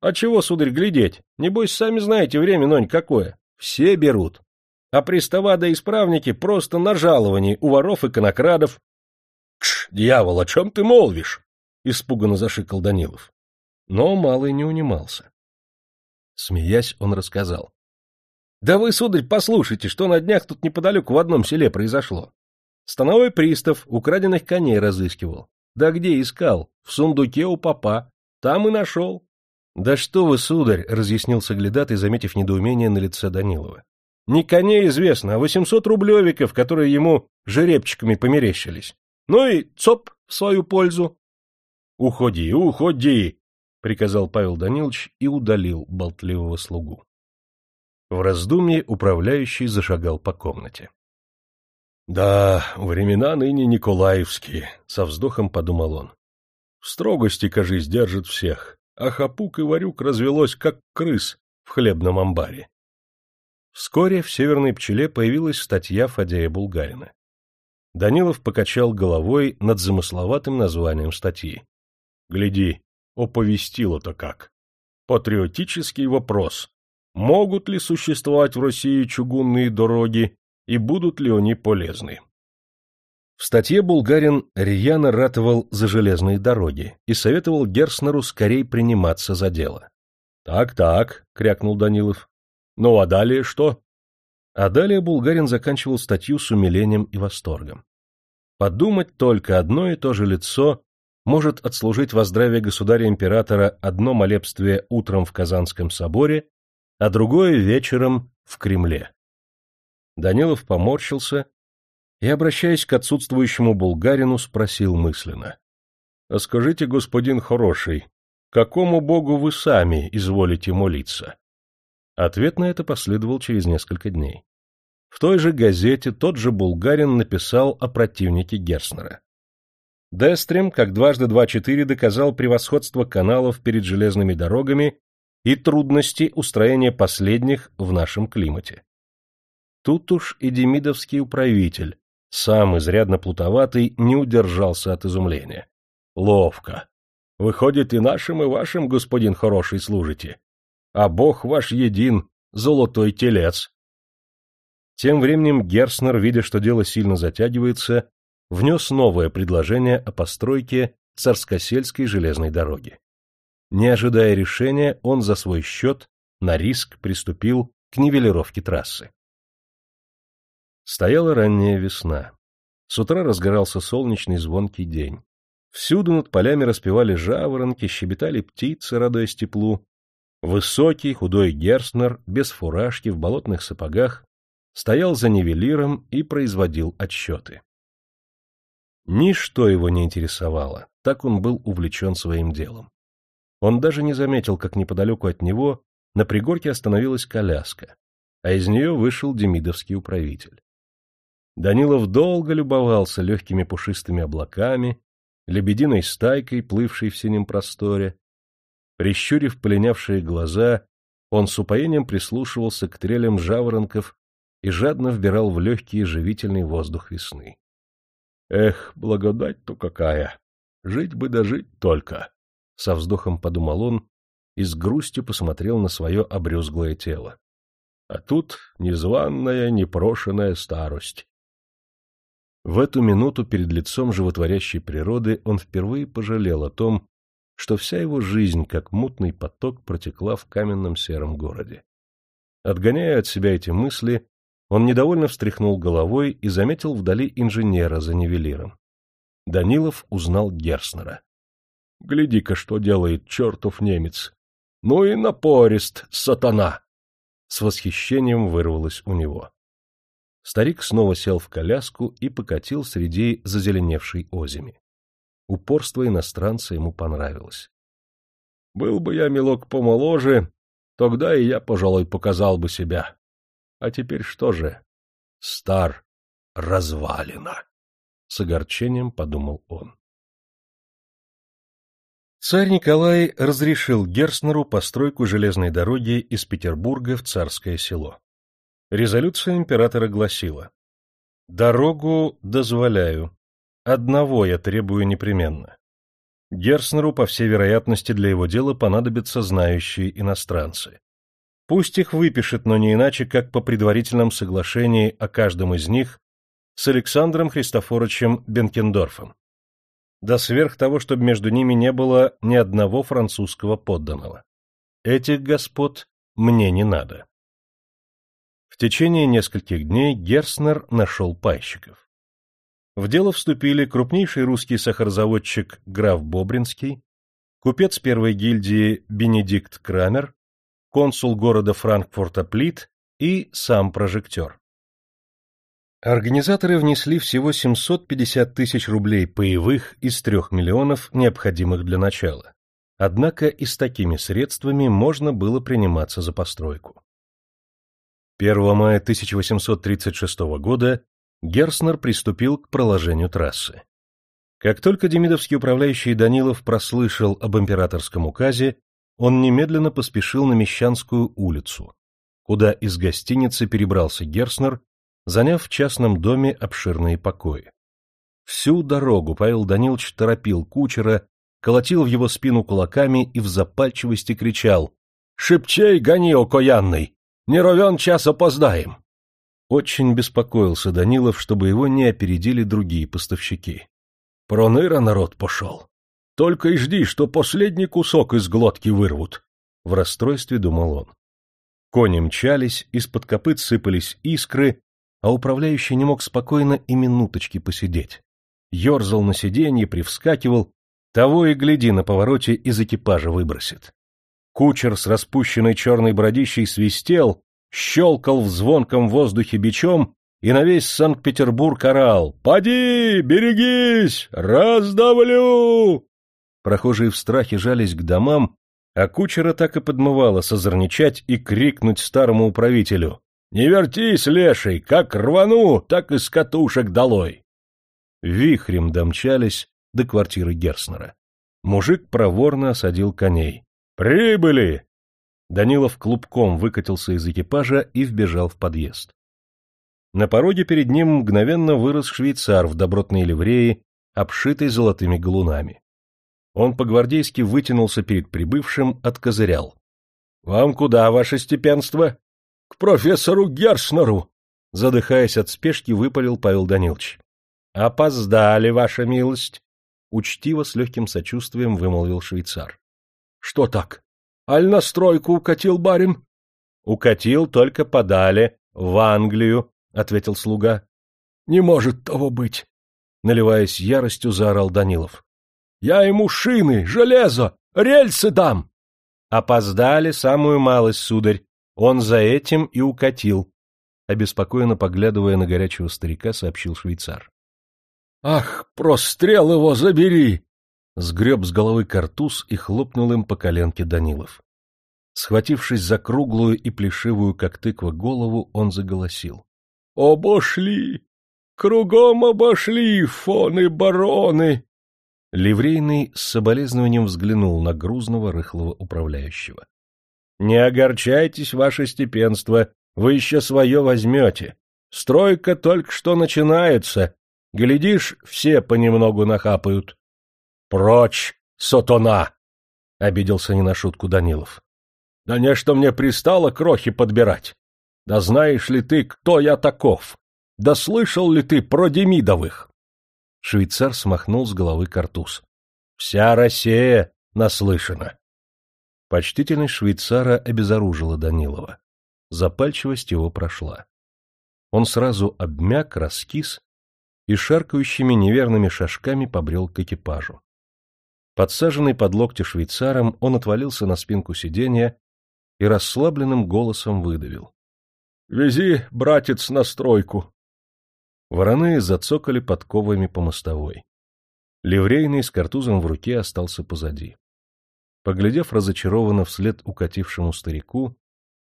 А чего, сударь, глядеть? Небось, сами знаете, время, нонь, какое. Все берут. А пристава да исправники просто на жаловании у воров и конокрадов. — Кш, дьявол, о чем ты молвишь? — испуганно зашикал Данилов. Но малый не унимался. Смеясь, он рассказал. Да вы, сударь, послушайте, что на днях тут неподалеку в одном селе произошло. Становой пристав украденных коней разыскивал. Да где искал? В сундуке у папа. Там и нашел. — Да что вы, сударь, — разъяснил соглядатый, заметив недоумение на лице Данилова. — Не коней известно, а восемьсот рублевиков, которые ему жеребчиками померещились. Ну и цоп в свою пользу. — Уходи, уходи, — приказал Павел Данилович и удалил болтливого слугу. В раздумье управляющий зашагал по комнате. «Да, времена ныне Николаевские», — со вздохом подумал он. «В строгости, кажись, держит всех, а хапук и варюк развелось, как крыс в хлебном амбаре». Вскоре в «Северной пчеле» появилась статья Фадея Булгарина. Данилов покачал головой над замысловатым названием статьи. «Гляди, оповестило-то как. Патриотический вопрос могут ли существовать в России чугунные дороги и будут ли они полезны. В статье Булгарин рьяно ратовал за железные дороги и советовал Герснеру скорей приниматься за дело. «Так, — крякнул Данилов. — Ну а далее что? А далее Булгарин заканчивал статью с умилением и восторгом. Подумать только одно и то же лицо может отслужить во здравие государя-императора одно молебствие утром в Казанском соборе а другое вечером в Кремле. Данилов поморщился и, обращаясь к отсутствующему булгарину, спросил мысленно. — А скажите, господин хороший, какому богу вы сами изволите молиться? Ответ на это последовал через несколько дней. В той же газете тот же булгарин написал о противнике Герснера. Дестрем, как дважды два-четыре, доказал превосходство каналов перед железными дорогами и трудности устроения последних в нашем климате. Тут уж и демидовский управитель, сам изрядно плутоватый, не удержался от изумления. Ловко. Выходит, и нашим, и вашим, господин хороший, служите. А бог ваш един, золотой телец. Тем временем Герснер, видя, что дело сильно затягивается, внес новое предложение о постройке Царскосельской железной дороги. Не ожидая решения, он за свой счет на риск приступил к нивелировке трассы. Стояла ранняя весна. С утра разгорался солнечный звонкий день. Всюду над полями распевали жаворонки, щебетали птицы, радуясь теплу. Высокий, худой Герстнер, без фуражки, в болотных сапогах, стоял за нивелиром и производил отсчеты. Ничто его не интересовало, так он был увлечен своим делом. Он даже не заметил, как неподалеку от него на пригорке остановилась коляска, а из нее вышел демидовский управитель. Данилов долго любовался легкими пушистыми облаками, лебединой стайкой, плывшей в синем просторе. Прищурив полинявшие глаза, он с упоением прислушивался к трелям жаворонков и жадно вбирал в легкий живительный воздух весны. Эх, благодать-то какая! Жить бы да жить только! Со вздохом подумал он и с грустью посмотрел на свое обрюзглое тело. А тут незваная, непрошенная старость. В эту минуту перед лицом животворящей природы он впервые пожалел о том, что вся его жизнь, как мутный поток, протекла в каменном сером городе. Отгоняя от себя эти мысли, он недовольно встряхнул головой и заметил вдали инженера за нивелиром. Данилов узнал Герснера. — Гляди-ка, что делает чертов немец! Ну и напорист, сатана! С восхищением вырвалось у него. Старик снова сел в коляску и покатил среди зазеленевшей озими. Упорство иностранца ему понравилось. — Был бы я, милок, помоложе, тогда и я, пожалуй, показал бы себя. А теперь что же? Стар, развалина. С огорчением подумал он. Царь Николай разрешил Герснеру постройку железной дороги из Петербурга в Царское село. Резолюция императора гласила «Дорогу дозволяю. Одного я требую непременно. Герснеру, по всей вероятности, для его дела понадобятся знающие иностранцы. Пусть их выпишет, но не иначе, как по предварительном соглашении о каждом из них с Александром Христофоровичем Бенкендорфом. Да сверх того, чтобы между ними не было ни одного французского подданного. Этих господ мне не надо течение нескольких дней Герснер нашел пайщиков. В дело вступили крупнейший русский сахарозаводчик граф Бобринский, купец первой гильдии Бенедикт Крамер, консул города Франкфурта Плит и сам прожектор. Организаторы внесли всего 750 тысяч рублей паевых из трех миллионов, необходимых для начала. Однако и с такими средствами можно было приниматься за постройку. 1 мая 1836 года Герснер приступил к проложению трассы. Как только демидовский управляющий Данилов прослышал об императорском указе, он немедленно поспешил на Мещанскую улицу, куда из гостиницы перебрался Герснер, заняв в частном доме обширные покои. Всю дорогу Павел Данилович торопил кучера, колотил в его спину кулаками и в запальчивости кричал «Шепчей, гони, окоянный! Не ровен час опоздаем. Очень беспокоился Данилов, чтобы его не опередили другие поставщики. Проныра народ пошел. Только и жди, что последний кусок из глотки вырвут. В расстройстве думал он. Кони мчались, из-под копыт сыпались искры, а управляющий не мог спокойно и минуточки посидеть. Ёрзал на сиденье, привскакивал, того и гляди на повороте из экипажа выбросит. Кучер с распущенной черной бородищей свистел, щелкал в звонком воздухе бичом и на весь Санкт-Петербург орал «Поди, берегись! Раздавлю!» Прохожие в страхе жались к домам, а кучера так и подмывало созорничать и крикнуть старому управителю «Не вертись, леший, как рвану, так и с катушек долой!» Вихрем домчались до квартиры Герснера. Мужик проворно осадил коней. «Прибыли!» Данилов клубком выкатился из экипажа и вбежал в подъезд. На пороге перед ним мгновенно вырос швейцар в добротной ливреи, обшитой золотыми галунами. Он по-гвардейски вытянулся перед прибывшим, откозырял. — Вам куда, ваше степенство? — К профессору Гершнеру! — задыхаясь от спешки, выпалил Павел Данилович. — Опоздали, ваша милость! — учтиво с легким сочувствием вымолвил швейцар. — Что так? Аль на стройку укатил барин? — Укатил, только подали, в Англию, — ответил слуга. — Не может того быть! — наливаясь яростью, заорал Данилов. — Я ему шины, железо, рельсы дам! — Опоздали самую малость, сударь. Он за этим и укатил. Обеспокоенно поглядывая на горячего старика, сообщил швейцар. — Ах, прострел его забери! Сгреб с головы картуз и хлопнул им по коленке Данилов. Схватившись за круглую и плешивую, как тыква, голову, он заголосил. Обошли! Кругом обошли, фоны-бароны! Ливрейный с соболезнованием взглянул на грузного рыхлого управляющего. — Не огорчайтесь, ваше степенство, вы еще свое возьмете. Стройка только что начинается. Глядишь, все понемногу нахапают. — Прочь, сотона! — обиделся не на шутку Данилов. — Да не что мне пристало крохи подбирать. Да знаешь ли ты, кто я таков? Да слышал ли ты про Демидовых? Швейцар смахнул с головы картуз. Вся Россия наслышана. Почтительность швейцара обезоружила Данилова. Запальчивость его прошла. Он сразу обмяк, раскис и шаркающими неверными шажками побрел к экипажу. Подсаженный под локти швейцаром, он отвалился на спинку сиденья и расслабленным голосом выдавил. Вези, братец, на стройку. Вороны зацокали подковами по мостовой. Ливрейный с картузом в руке остался позади. Поглядев разочарованно вслед укатившему старику,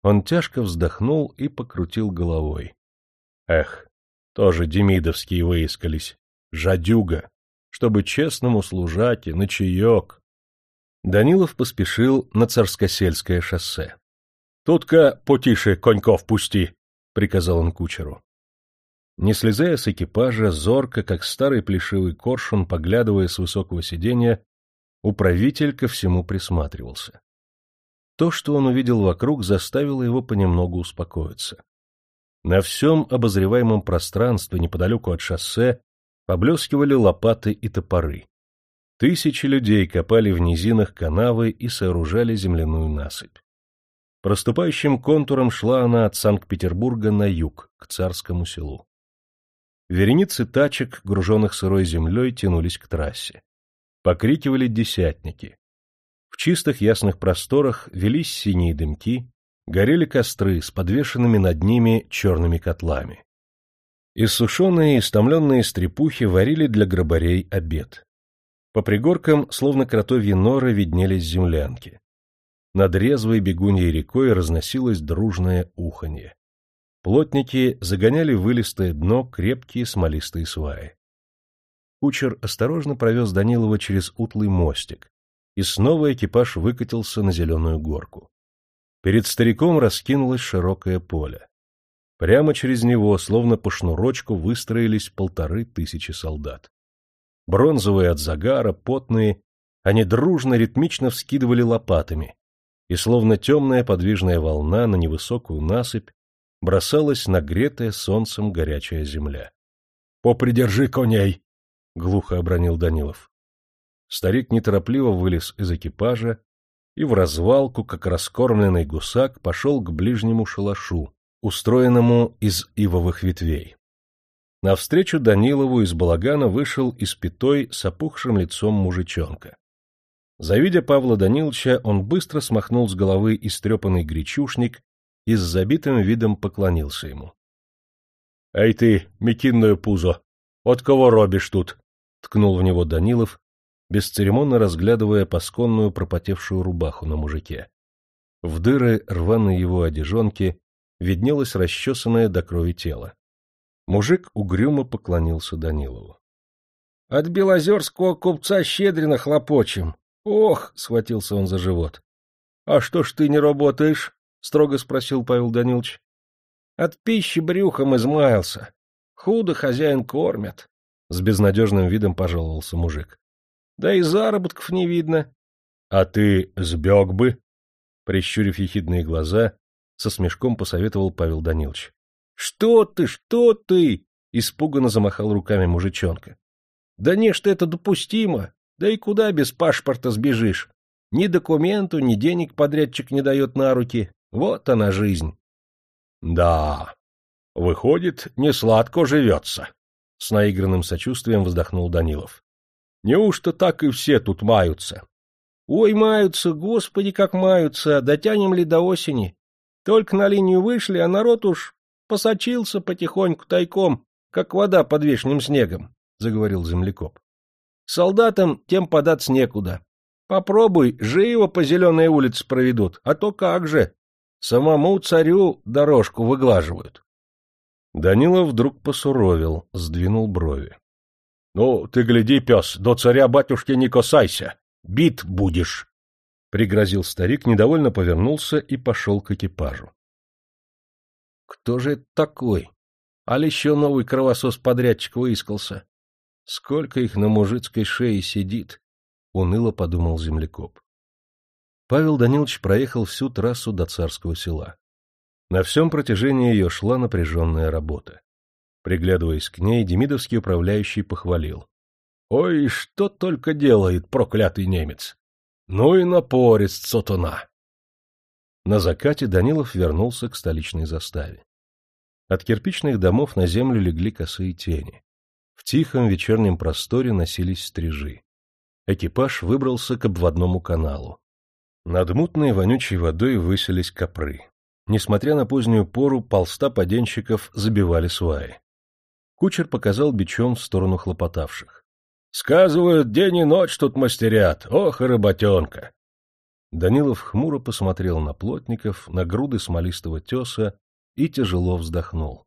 он тяжко вздохнул и покрутил головой. Эх, тоже демидовские выискались. Жадюга, чтобы честному служать и на чаек. Данилов поспешил на Царскосельское шоссе. Тут-ка потише коньков пусти, — приказал он кучеру. Не слезая с экипажа, зорко, как старый плешивый коршун, поглядывая с высокого сиденья, управитель ко всему присматривался. То, что он увидел вокруг, заставило его понемногу успокоиться. На всем обозреваемом пространстве неподалеку от шоссе поблескивали лопаты и топоры. Тысячи людей копали в низинах канавы и сооружали земляную насыпь. Проступающим контуром шла она от Санкт-Петербурга на юг, к царскому селу. Вереницы тачек, груженных сырой землей, тянулись к трассе. Покрикивали десятники. В чистых ясных просторах велись синие дымки, горели костры с подвешенными над ними черными котлами. Иссушенные и истомленные стрепухи варили для гробарей обед. По пригоркам, словно кротовьи норы, виднелись землянки. Над резвой бегуньей рекой разносилось дружное уханье. Плотники загоняли вылистое дно крепкие смолистые сваи. Кучер осторожно провез Данилова через утлый мостик, и снова экипаж выкатился на зеленую горку. Перед стариком раскинулось широкое поле. Прямо через него, словно по шнурочку, выстроились полторы тысячи солдат. Бронзовые от загара, потные, они дружно, ритмично вскидывали лопатами, и словно темная подвижная волна на невысокую насыпь бросалась нагретая солнцем горячая земля. — Попридержи коней! — глухо обронил Данилов. Старик неторопливо вылез из экипажа и в развалку, как раскормленный гусак, пошел к ближнему шалашу, устроенному из ивовых ветвей. Навстречу Данилову из балагана вышел испятой с опухшим лицом мужичонка. Завидя Павла Даниловича, он быстро смахнул с головы истрепанный гречушник и с забитым видом поклонился ему. — Эй ты, мекинное пузо, от кого робишь тут? — ткнул в него Данилов, бесцеремонно разглядывая пасконную пропотевшую рубаху на мужике. В дыры рваной его одежонки виднелось расчесанное до крови тело. Мужик угрюмо поклонился Данилову. — От белозерского купца Щедрина хлопочем. Ох! — схватился он за живот. — А что ж ты не работаешь? — строго спросил Павел Данилович. — От пищи брюхом измаялся. Худо хозяин кормят. С безнадежным видом пожаловался мужик. — Да и заработков не видно. — А ты сбег бы? Прищурив ехидные глаза, со смешком посоветовал Павел Данилович. — Что ты, что ты? — испуганно замахал руками мужичонка. — Да не, что это допустимо. Да и куда без паспорта сбежишь? Ни документу, ни денег подрядчик не дает на руки. Вот она жизнь. — Да, выходит, не сладко живется, — с наигранным сочувствием вздохнул Данилов. — Неужто так и все тут маются? — Ой, маются, господи, как маются, дотянем ли до осени? Только на линию вышли, а народ уж посочился потихоньку тайком, как вода под вешним снегом, — заговорил землекоп. Солдатам тем податься некуда. Попробуй, живо по зеленой улице проведут, а то как же. Самому царю дорожку выглаживают. Данилов вдруг посуровил, сдвинул брови. — Ну, ты гляди, пес, до царя-батюшки не касайся, бит будешь. — пригрозил старик, недовольно повернулся и пошел к экипажу. — Кто же это такой? Аль еще новый кровосос-подрядчик выискался? Сколько их на мужицкой шее сидит? — уныло подумал землекоп. Павел Данилович проехал всю трассу до царского села. На всем протяжении ее шла напряженная работа. Приглядываясь к ней, Демидовский управляющий похвалил. — Ой, что только делает проклятый немец! Ну и напорец сотона! На закате Данилов вернулся к столичной заставе. От кирпичных домов на землю легли косые тени. В тихом вечернем просторе носились стрижи. Экипаж выбрался к обводному каналу. Над мутной вонючей водой высились копры. Несмотря на позднюю пору, полста поденщиков забивали сваи. Кучер показал бичом в сторону хлопотавших. Сказывают, день и ночь тут мастерят. Ох, и работенка! Данилов хмуро посмотрел на плотников, на груды смолистого теса и тяжело вздохнул.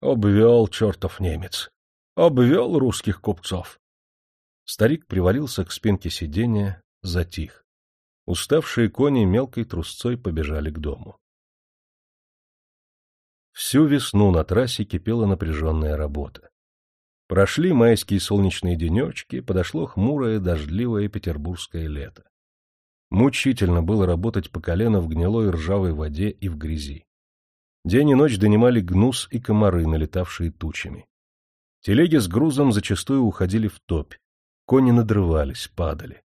Обвел чертов немец. Обвел русских купцов. Старик привалился к спинке сиденья, затих. Уставшие кони мелкой трусцой побежали к дому. Всю весну на трассе кипела напряженная работа. Прошли майские солнечные денечки, подошло хмурое, дождливое петербургское лето. Мучительно было работать по колено в гнилой ржавой воде и в грязи. День и ночь донимали гнус и комары, налетавшие тучами. Телеги с грузом зачастую уходили в топь, кони надрывались, падали.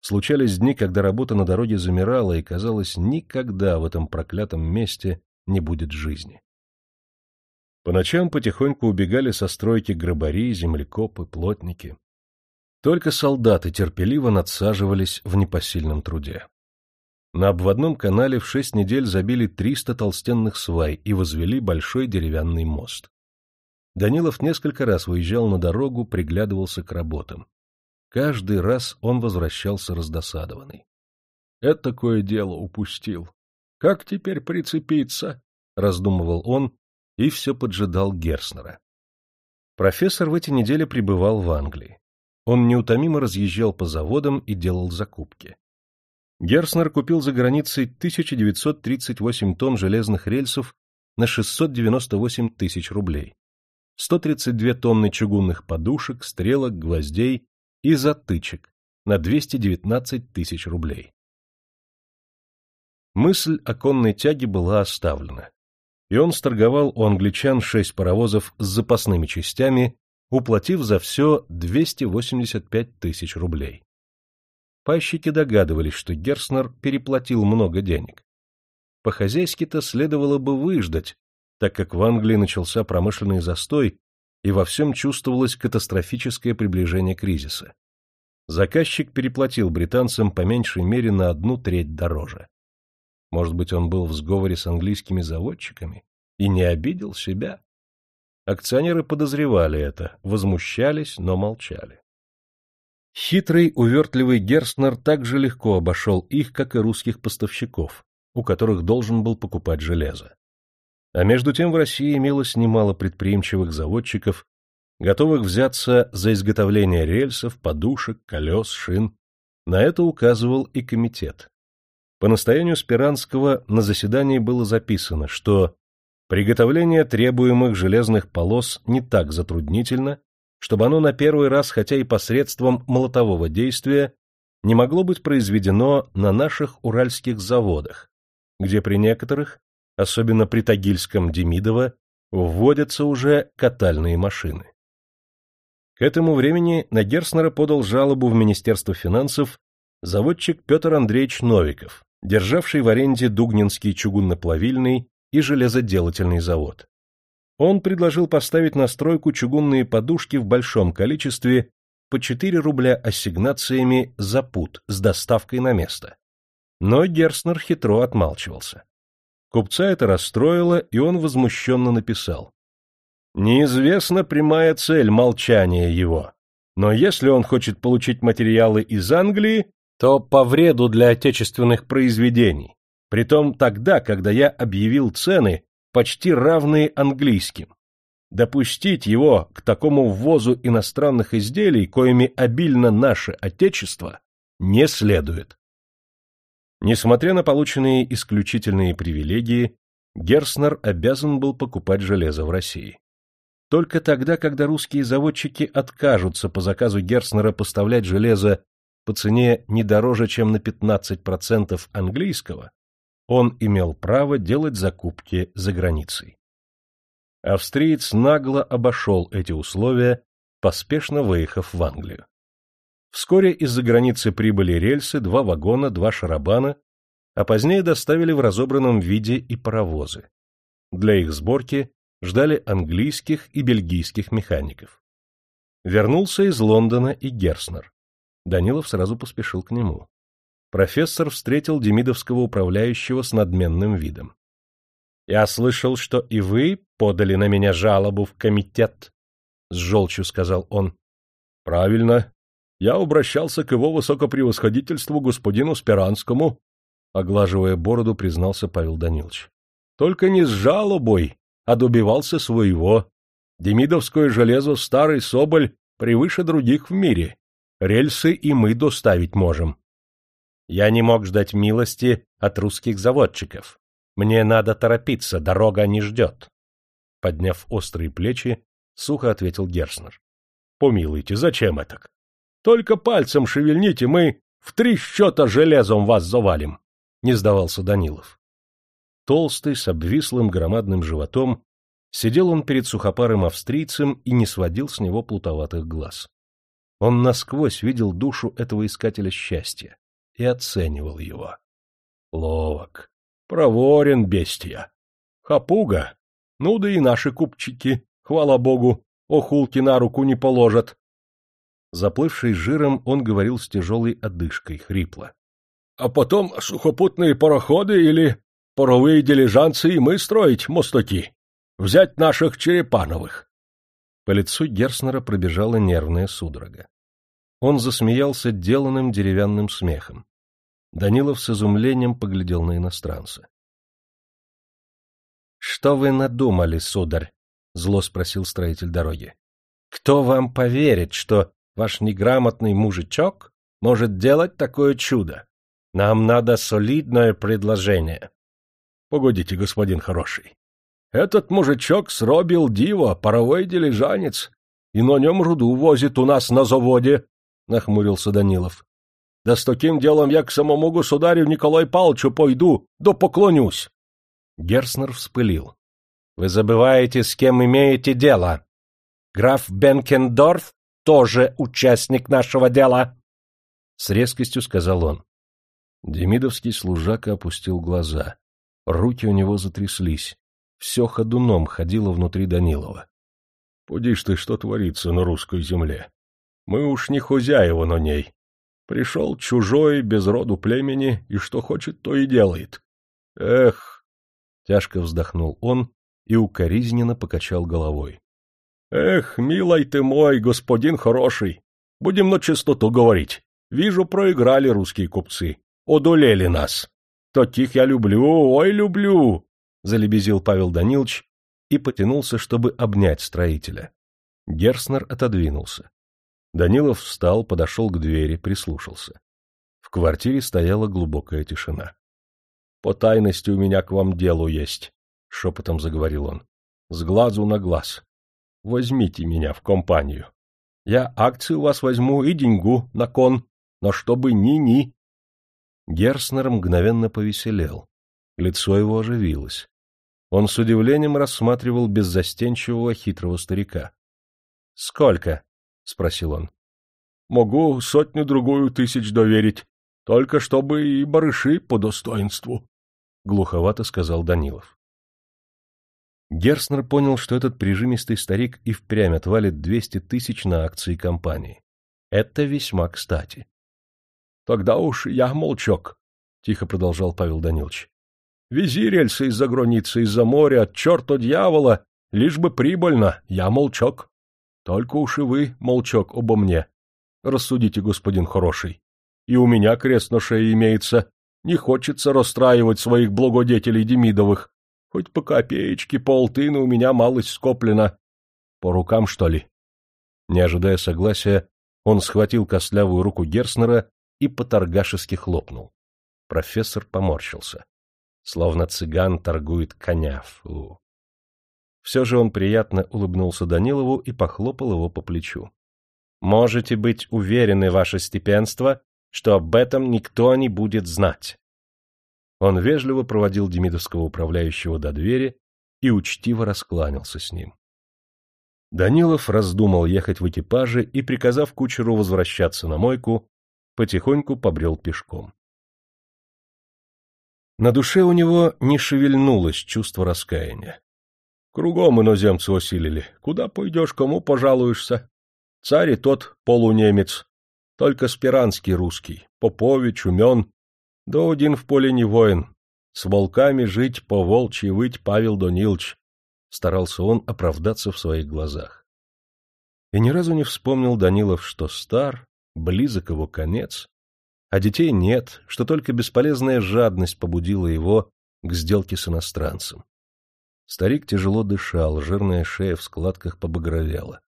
Случались дни, когда работа на дороге замирала, и, казалось, никогда в этом проклятом месте не будет жизни. По ночам потихоньку убегали со стройки грабари, землекопы, плотники. Только солдаты терпеливо надсаживались в непосильном труде. На обводном канале в шесть недель забили триста толстенных свай и возвели большой деревянный мост. Данилов несколько раз выезжал на дорогу, приглядывался к работам. Каждый раз он возвращался раздосадованный. — Это такое дело упустил. Как теперь прицепиться? — раздумывал он, и все поджидал Герснера. Профессор в эти недели пребывал в Англии. Он неутомимо разъезжал по заводам и делал закупки. Герснер купил за границей 1938 тонн железных рельсов на 698 тысяч рублей, 132 тонны чугунных подушек, стрелок, гвоздей и затычек на 219 тысяч рублей. Мысль о конной тяге была оставлена и он сторговал у англичан шесть паровозов с запасными частями, уплатив за все 285 тысяч рублей. Пайщики догадывались, что Герснер переплатил много денег. По-хозяйски-то следовало бы выждать, так как в Англии начался промышленный застой и во всем чувствовалось катастрофическое приближение кризиса. Заказчик переплатил британцам по меньшей мере на одну треть дороже. Может быть, он был в сговоре с английскими заводчиками и не обидел себя? Акционеры подозревали это, возмущались, но молчали. Хитрый, увертливый Герстнер так же легко обошел их, как и русских поставщиков, у которых должен был покупать железо. А между тем в России имелось немало предприимчивых заводчиков, готовых взяться за изготовление рельсов, подушек, колес, шин. На это указывал и комитет. По настоянию Спиранского на заседании было записано, что приготовление требуемых железных полос не так затруднительно, чтобы оно на первый раз, хотя и посредством молотового действия, не могло быть произведено на наших уральских заводах, где при некоторых, особенно при Тагильском Демидово, вводятся уже катальные машины. К этому времени на Герснера подал жалобу в Министерство финансов заводчик Петр Андреевич Новиков, державший в аренде Дугнинский чугунноплавильный и железоделательный завод. Он предложил поставить на стройку чугунные подушки в большом количестве по 4 рубля ассигнациями за пут с доставкой на место. Но Герснер хитро отмалчивался. Купца это расстроило, и он возмущенно написал. Неизвестна прямая цель молчания его, но если он хочет получить материалы из Англии, то по вреду для отечественных произведений, притом тогда, когда я объявил цены, почти равные английским. Допустить его к такому ввозу иностранных изделий, коими обильно наше Отечество, не следует. Несмотря на полученные исключительные привилегии, Герснер обязан был покупать железо в России. Только тогда, когда русские заводчики откажутся по заказу Герснера поставлять железо по цене не дороже, чем на 15% английского, он имел право делать закупки за границей. Австриец нагло обошел эти условия, поспешно выехав в Англию. Вскоре из-за границы прибыли рельсы, два вагона, два шарабана, а позднее доставили в разобранном виде и паровозы. Для их сборки ждали английских и бельгийских механиков. Вернулся из Лондона и Герснер. Данилов сразу поспешил к нему. Профессор встретил демидовского управляющего с надменным видом. — Я слышал, что и вы подали на меня жалобу в комитет, — с желчью сказал он. — Правильно. Я обращался к его высокопревосходительству господину Спиранскому, — оглаживая бороду, признался Павел Данилович. — Только не с жалобой, а добивался своего. Демидовское железо старый Соболь превыше других в мире. Рельсы и мы доставить можем. Я не мог ждать милости от русских заводчиков. Мне надо торопиться, дорога не ждет. Подняв острые плечи, сухо ответил Герснер. — Помилуйте, зачем это? Только пальцем шевельните, мы в три счета железом вас завалим, — не сдавался Данилов. Толстый, с обвислым громадным животом, сидел он перед сухопарым австрийцем и не сводил с него плутоватых глаз. Он насквозь видел душу этого искателя счастья и оценивал его. Ловок, проворен бестия. Хапуга, ну да и наши купчики, хвала богу, охулки на руку не положат. Заплывший жиром, он говорил с тяжелой одышкой, хрипло. — А потом сухопутные пароходы или Паровые дилижанцы и мы строить, мостаки. Взять наших Черепановых. По лицу Герснера пробежала нервная судорога. Он засмеялся деланным деревянным смехом. Данилов с изумлением поглядел на иностранца. — Что вы надумали, сударь? — зло спросил строитель дороги. — Кто вам поверит, что ваш неграмотный мужичок может делать такое чудо? Нам надо солидное предложение. Погодите, господин хороший. Этот мужичок сробил диво, паровой дилижанец, и на нем руду возит у нас на заводе, — нахмурился Данилов. — Да с таким делом я к самому государю Николай Павловичу пойду, да поклонюсь. Герснер вспылил. — Вы забываете, с кем имеете дело. Граф Бенкендорф тоже участник нашего дела. С резкостью сказал он. Демидовский служака опустил глаза. Руки у него затряслись. Все ходуном ходило внутри Данилова. — Поди ж ты, что творится на русской земле. Мы уж не хозяева на ней. Пришел чужой, без роду племени, и что хочет, то и делает. Эх! Тяжко вздохнул он и укоризненно покачал головой. Эх, милый ты мой, господин хороший! Будем на чистоту говорить. Вижу, проиграли русские купцы. Одолели нас. Таких я люблю, ой, люблю! Залебезил Павел Данилович и потянулся, чтобы обнять строителя. Герснер отодвинулся. Данилов встал, подошел к двери, прислушался. В квартире стояла глубокая тишина. — По тайности у меня к вам делу есть, — шепотом заговорил он. — С глазу на глаз. Возьмите меня в компанию. Я акции у вас возьму и деньгу на кон, но чтобы ни-ни. Герснер мгновенно повеселел. Лицо его оживилось. Он с удивлением рассматривал беззастенчивого хитрого старика. — Сколько? — спросил он. — Могу сотню-другую тысяч доверить, только чтобы и барыши по достоинству, — глуховато сказал Данилов. Герснер понял, что этот прижимистый старик и впрямь отвалит двести тысяч на акции компании. Это весьма кстати. — Тогда уж я молчок, — тихо продолжал Павел Данилович. — Вези рельсы из-за границы, из-за моря, от черта дьявола, лишь бы прибыльно, я молчок. Только уж и вы, молчок, обо мне. Рассудите, господин хороший. И у меня крест на шее имеется. Не хочется расстраивать своих благодетелей Демидовых. Хоть по копеечке полтыны у меня малость скоплена. По рукам, что ли? Не ожидая согласия, он схватил костлявую руку Герснера и поторгашески хлопнул. Профессор поморщился. Словно цыган торгует коня. Фу. Все же он приятно улыбнулся Данилову и похлопал его по плечу. «Можете быть уверены, ваше степенство, что об этом никто не будет знать». Он вежливо проводил Демидовского управляющего до двери и учтиво раскланялся с ним. Данилов раздумал ехать в экипаже и, приказав кучеру возвращаться на мойку, потихоньку побрел пешком. На душе у него не шевельнулось чувство раскаяния. Кругом иноземцы осилили. Куда пойдешь, кому пожалуешься? Царь и тот полунемец. Только Спиранский русский. Попович, умен. Да один в поле не воин. С волками жить, по волчьи выть Павел Данилович. Старался он оправдаться в своих глазах. И ни разу не вспомнил Данилов, что стар, близок его конец, а детей нет, что только бесполезная жадность побудила его к сделке с иностранцем. Старик тяжело дышал, жирная шея в складках побагровела.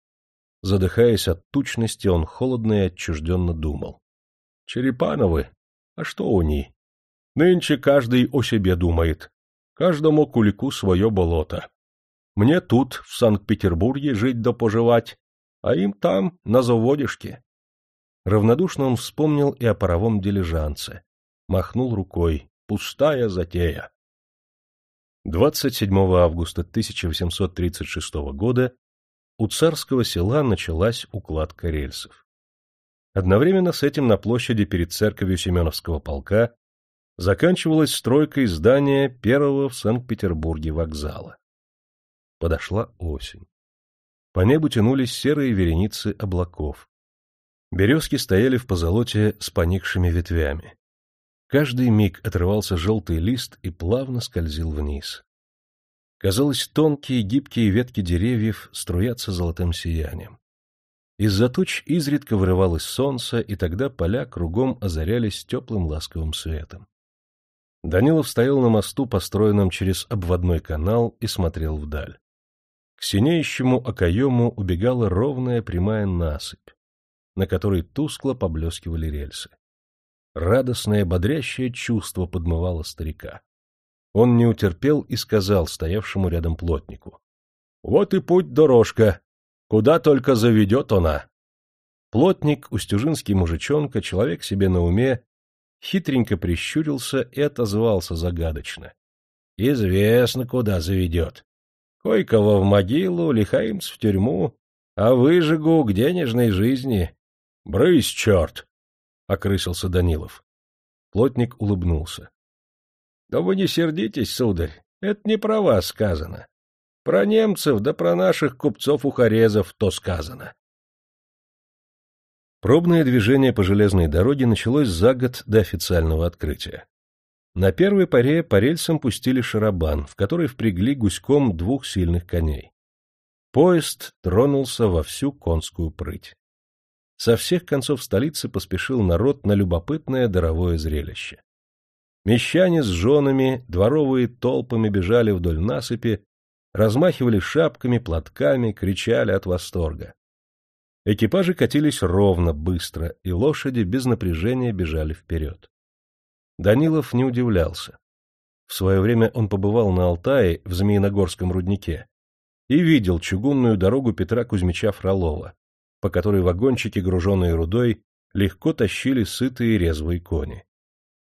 Задыхаясь от тучности, он холодно и отчужденно думал. — Черепановы? А что у них? Нынче каждый о себе думает. Каждому кулику свое болото. Мне тут, в Санкт-Петербурге, жить да поживать, а им там, на заводишке. Равнодушно он вспомнил и о паровом дилижанце. Махнул рукой. Пустая затея. 27 августа 1836 года у царского села началась укладка рельсов. Одновременно с этим на площади перед церковью Семеновского полка заканчивалась стройка здания первого в Санкт-Петербурге вокзала. Подошла осень. По небу тянулись серые вереницы облаков. Березки стояли в позолоте с поникшими ветвями. Каждый миг отрывался желтый лист и плавно скользил вниз. Казалось, тонкие гибкие ветки деревьев струятся золотым сиянием. Из-за туч изредка вырывалось солнце, и тогда поля кругом озарялись теплым ласковым светом. Данилов стоял на мосту, построенном через обводной канал, и смотрел вдаль. К синеющему окоему убегала ровная прямая насыпь, на которой тускло поблескивали рельсы. Радостное, бодрящее чувство подмывало старика. Он не утерпел и сказал стоявшему рядом плотнику. — Вот и путь-дорожка. Куда только заведет она. Плотник, устюжинский мужичонка, человек себе на уме, хитренько прищурился и отозвался загадочно. — Известно, куда заведет. Кой-кого в могилу, лихаимц в тюрьму, а выжигу к денежной жизни. — Брысь, черт! — окрысился Данилов. Плотник улыбнулся. — Да вы не сердитесь, сударь, это не про вас сказано. Про немцев да про наших купцов-ухарезов то сказано. Пробное движение по железной дороге началось за год до официального открытия. На первой паре по рельсам пустили шарабан, в который впрягли гуськом двух сильных коней. Поезд тронулся во всю конскую прыть. Со всех концов столицы поспешил народ на любопытное даровое зрелище. Мещане с женами, дворовые толпами бежали вдоль насыпи, размахивали шапками, платками, кричали от восторга. Экипажи катились ровно, быстро, и лошади без напряжения бежали вперед. Данилов не удивлялся. В свое время он побывал на Алтае, в Змеиногорском руднике, и видел чугунную дорогу Петра Кузьмича Фролова, по которой вагончики, груженные рудой, легко тащили сытые резвые кони.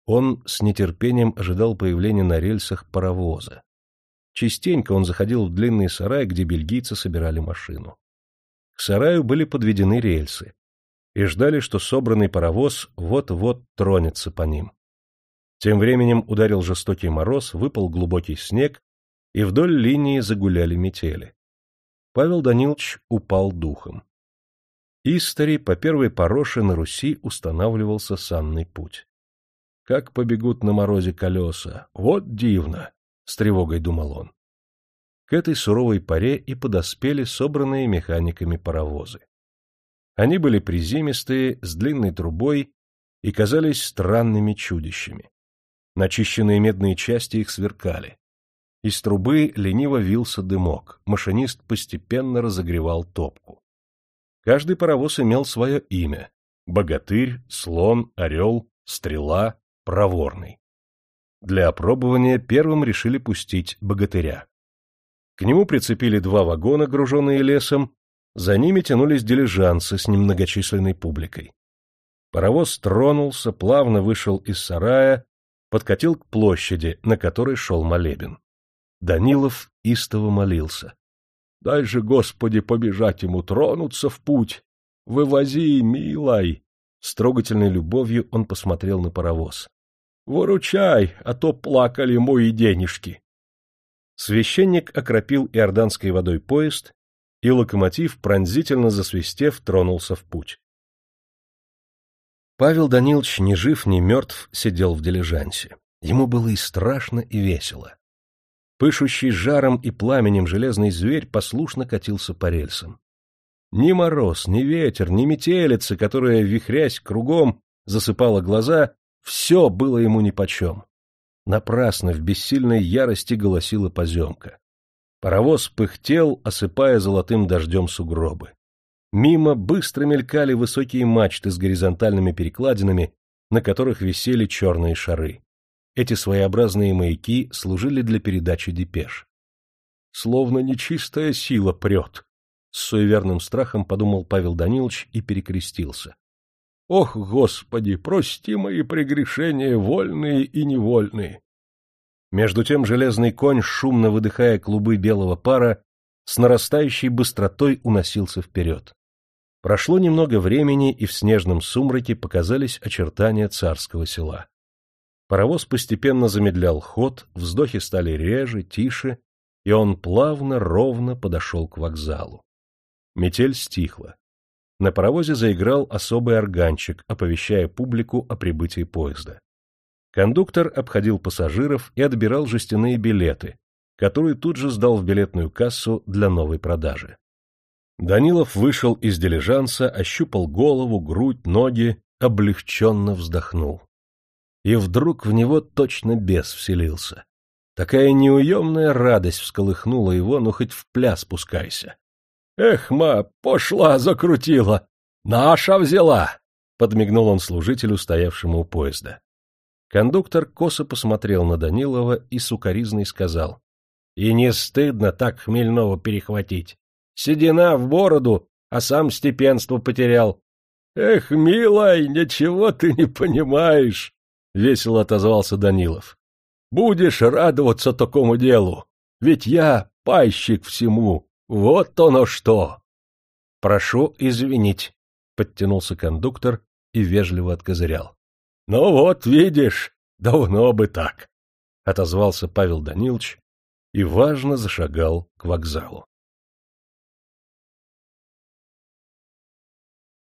Он с нетерпением ожидал появления на рельсах паровоза. Частенько он заходил в длинный сарай, где бельгийцы собирали машину. К сараю были подведены рельсы, и ждали, что собранный паровоз вот-вот тронется по ним. Тем временем ударил жестокий мороз, выпал глубокий снег, и вдоль линии загуляли метели. Павел Данилович упал духом. Истори по первой пороше на Руси устанавливался санный путь. Как побегут на морозе колеса! Вот дивно! — с тревогой думал он. К этой суровой паре и подоспели собранные механиками паровозы. Они были приземистые, с длинной трубой и казались странными чудищами. Начищенные медные части их сверкали. Из трубы лениво вился дымок, машинист постепенно разогревал топку. Каждый паровоз имел свое имя — богатырь, слон, орел, стрела, проворный. Для опробования первым решили пустить богатыря. К нему прицепили два вагона, груженные лесом, за ними тянулись дилижансы с немногочисленной публикой. Паровоз тронулся, плавно вышел из сарая подкатил к площади, на которой шел молебен. Данилов истово молился. — Дай же, Господи, побежать ему, тронуться в путь! Вывози, милой! С трогательной любовью он посмотрел на паровоз. — Выручай, а то плакали мои денежки! Священник окропил иорданской водой поезд, и локомотив, пронзительно засвистев, тронулся в путь. Павел Данилович, ни жив, ни мертв, сидел в дилижансе. Ему было и страшно, и весело. Пышущий жаром и пламенем железный зверь послушно катился по рельсам. Ни мороз, ни ветер, ни метелица, которая, вихрясь кругом, засыпала глаза, все было ему нипочем. Напрасно в бессильной ярости голосила поземка. Паровоз пыхтел, осыпая золотым дождем сугробы. Мимо быстро мелькали высокие мачты с горизонтальными перекладинами, на которых висели черные шары. Эти своеобразные маяки служили для передачи депеш. Словно нечистая сила прет. С суеверным страхом подумал Павел Данилович и перекрестился. Ох, Господи, прости мои прегрешения, вольные и невольные! Между тем железный конь, шумно выдыхая клубы белого пара, с нарастающей быстротой уносился вперед. Прошло немного времени, и в снежном сумраке показались очертания царского села. Паровоз постепенно замедлял ход, вздохи стали реже, тише, и он плавно, ровно подошел к вокзалу. Метель стихла. На паровозе заиграл особый органчик, оповещая публику о прибытии поезда. Кондуктор обходил пассажиров и отбирал жестяные билеты, которые тут же сдал в билетную кассу для новой продажи. Данилов вышел из дилижанса, ощупал голову, грудь, ноги, облегченно вздохнул. И вдруг в него точно бес вселился. Такая неуемная радость всколыхнула его, ну хоть в пляс спускайся. — Эх, ма, пошла, закрутила! Наша взяла! — подмигнул он служителю, стоявшему у поезда. Кондуктор косо посмотрел на Данилова и сукоризной сказал. — И не стыдно так хмельного перехватить. Седина в бороду, а сам степенство потерял. — Эх, милай, ничего ты не понимаешь, — весело отозвался Данилов. — Будешь радоваться такому делу, ведь я пайщик всему, вот оно что. — Прошу извинить, — подтянулся кондуктор и вежливо откозырял. — Ну вот, видишь, давно бы так, — отозвался Павел Данилович и важно зашагал к вокзалу.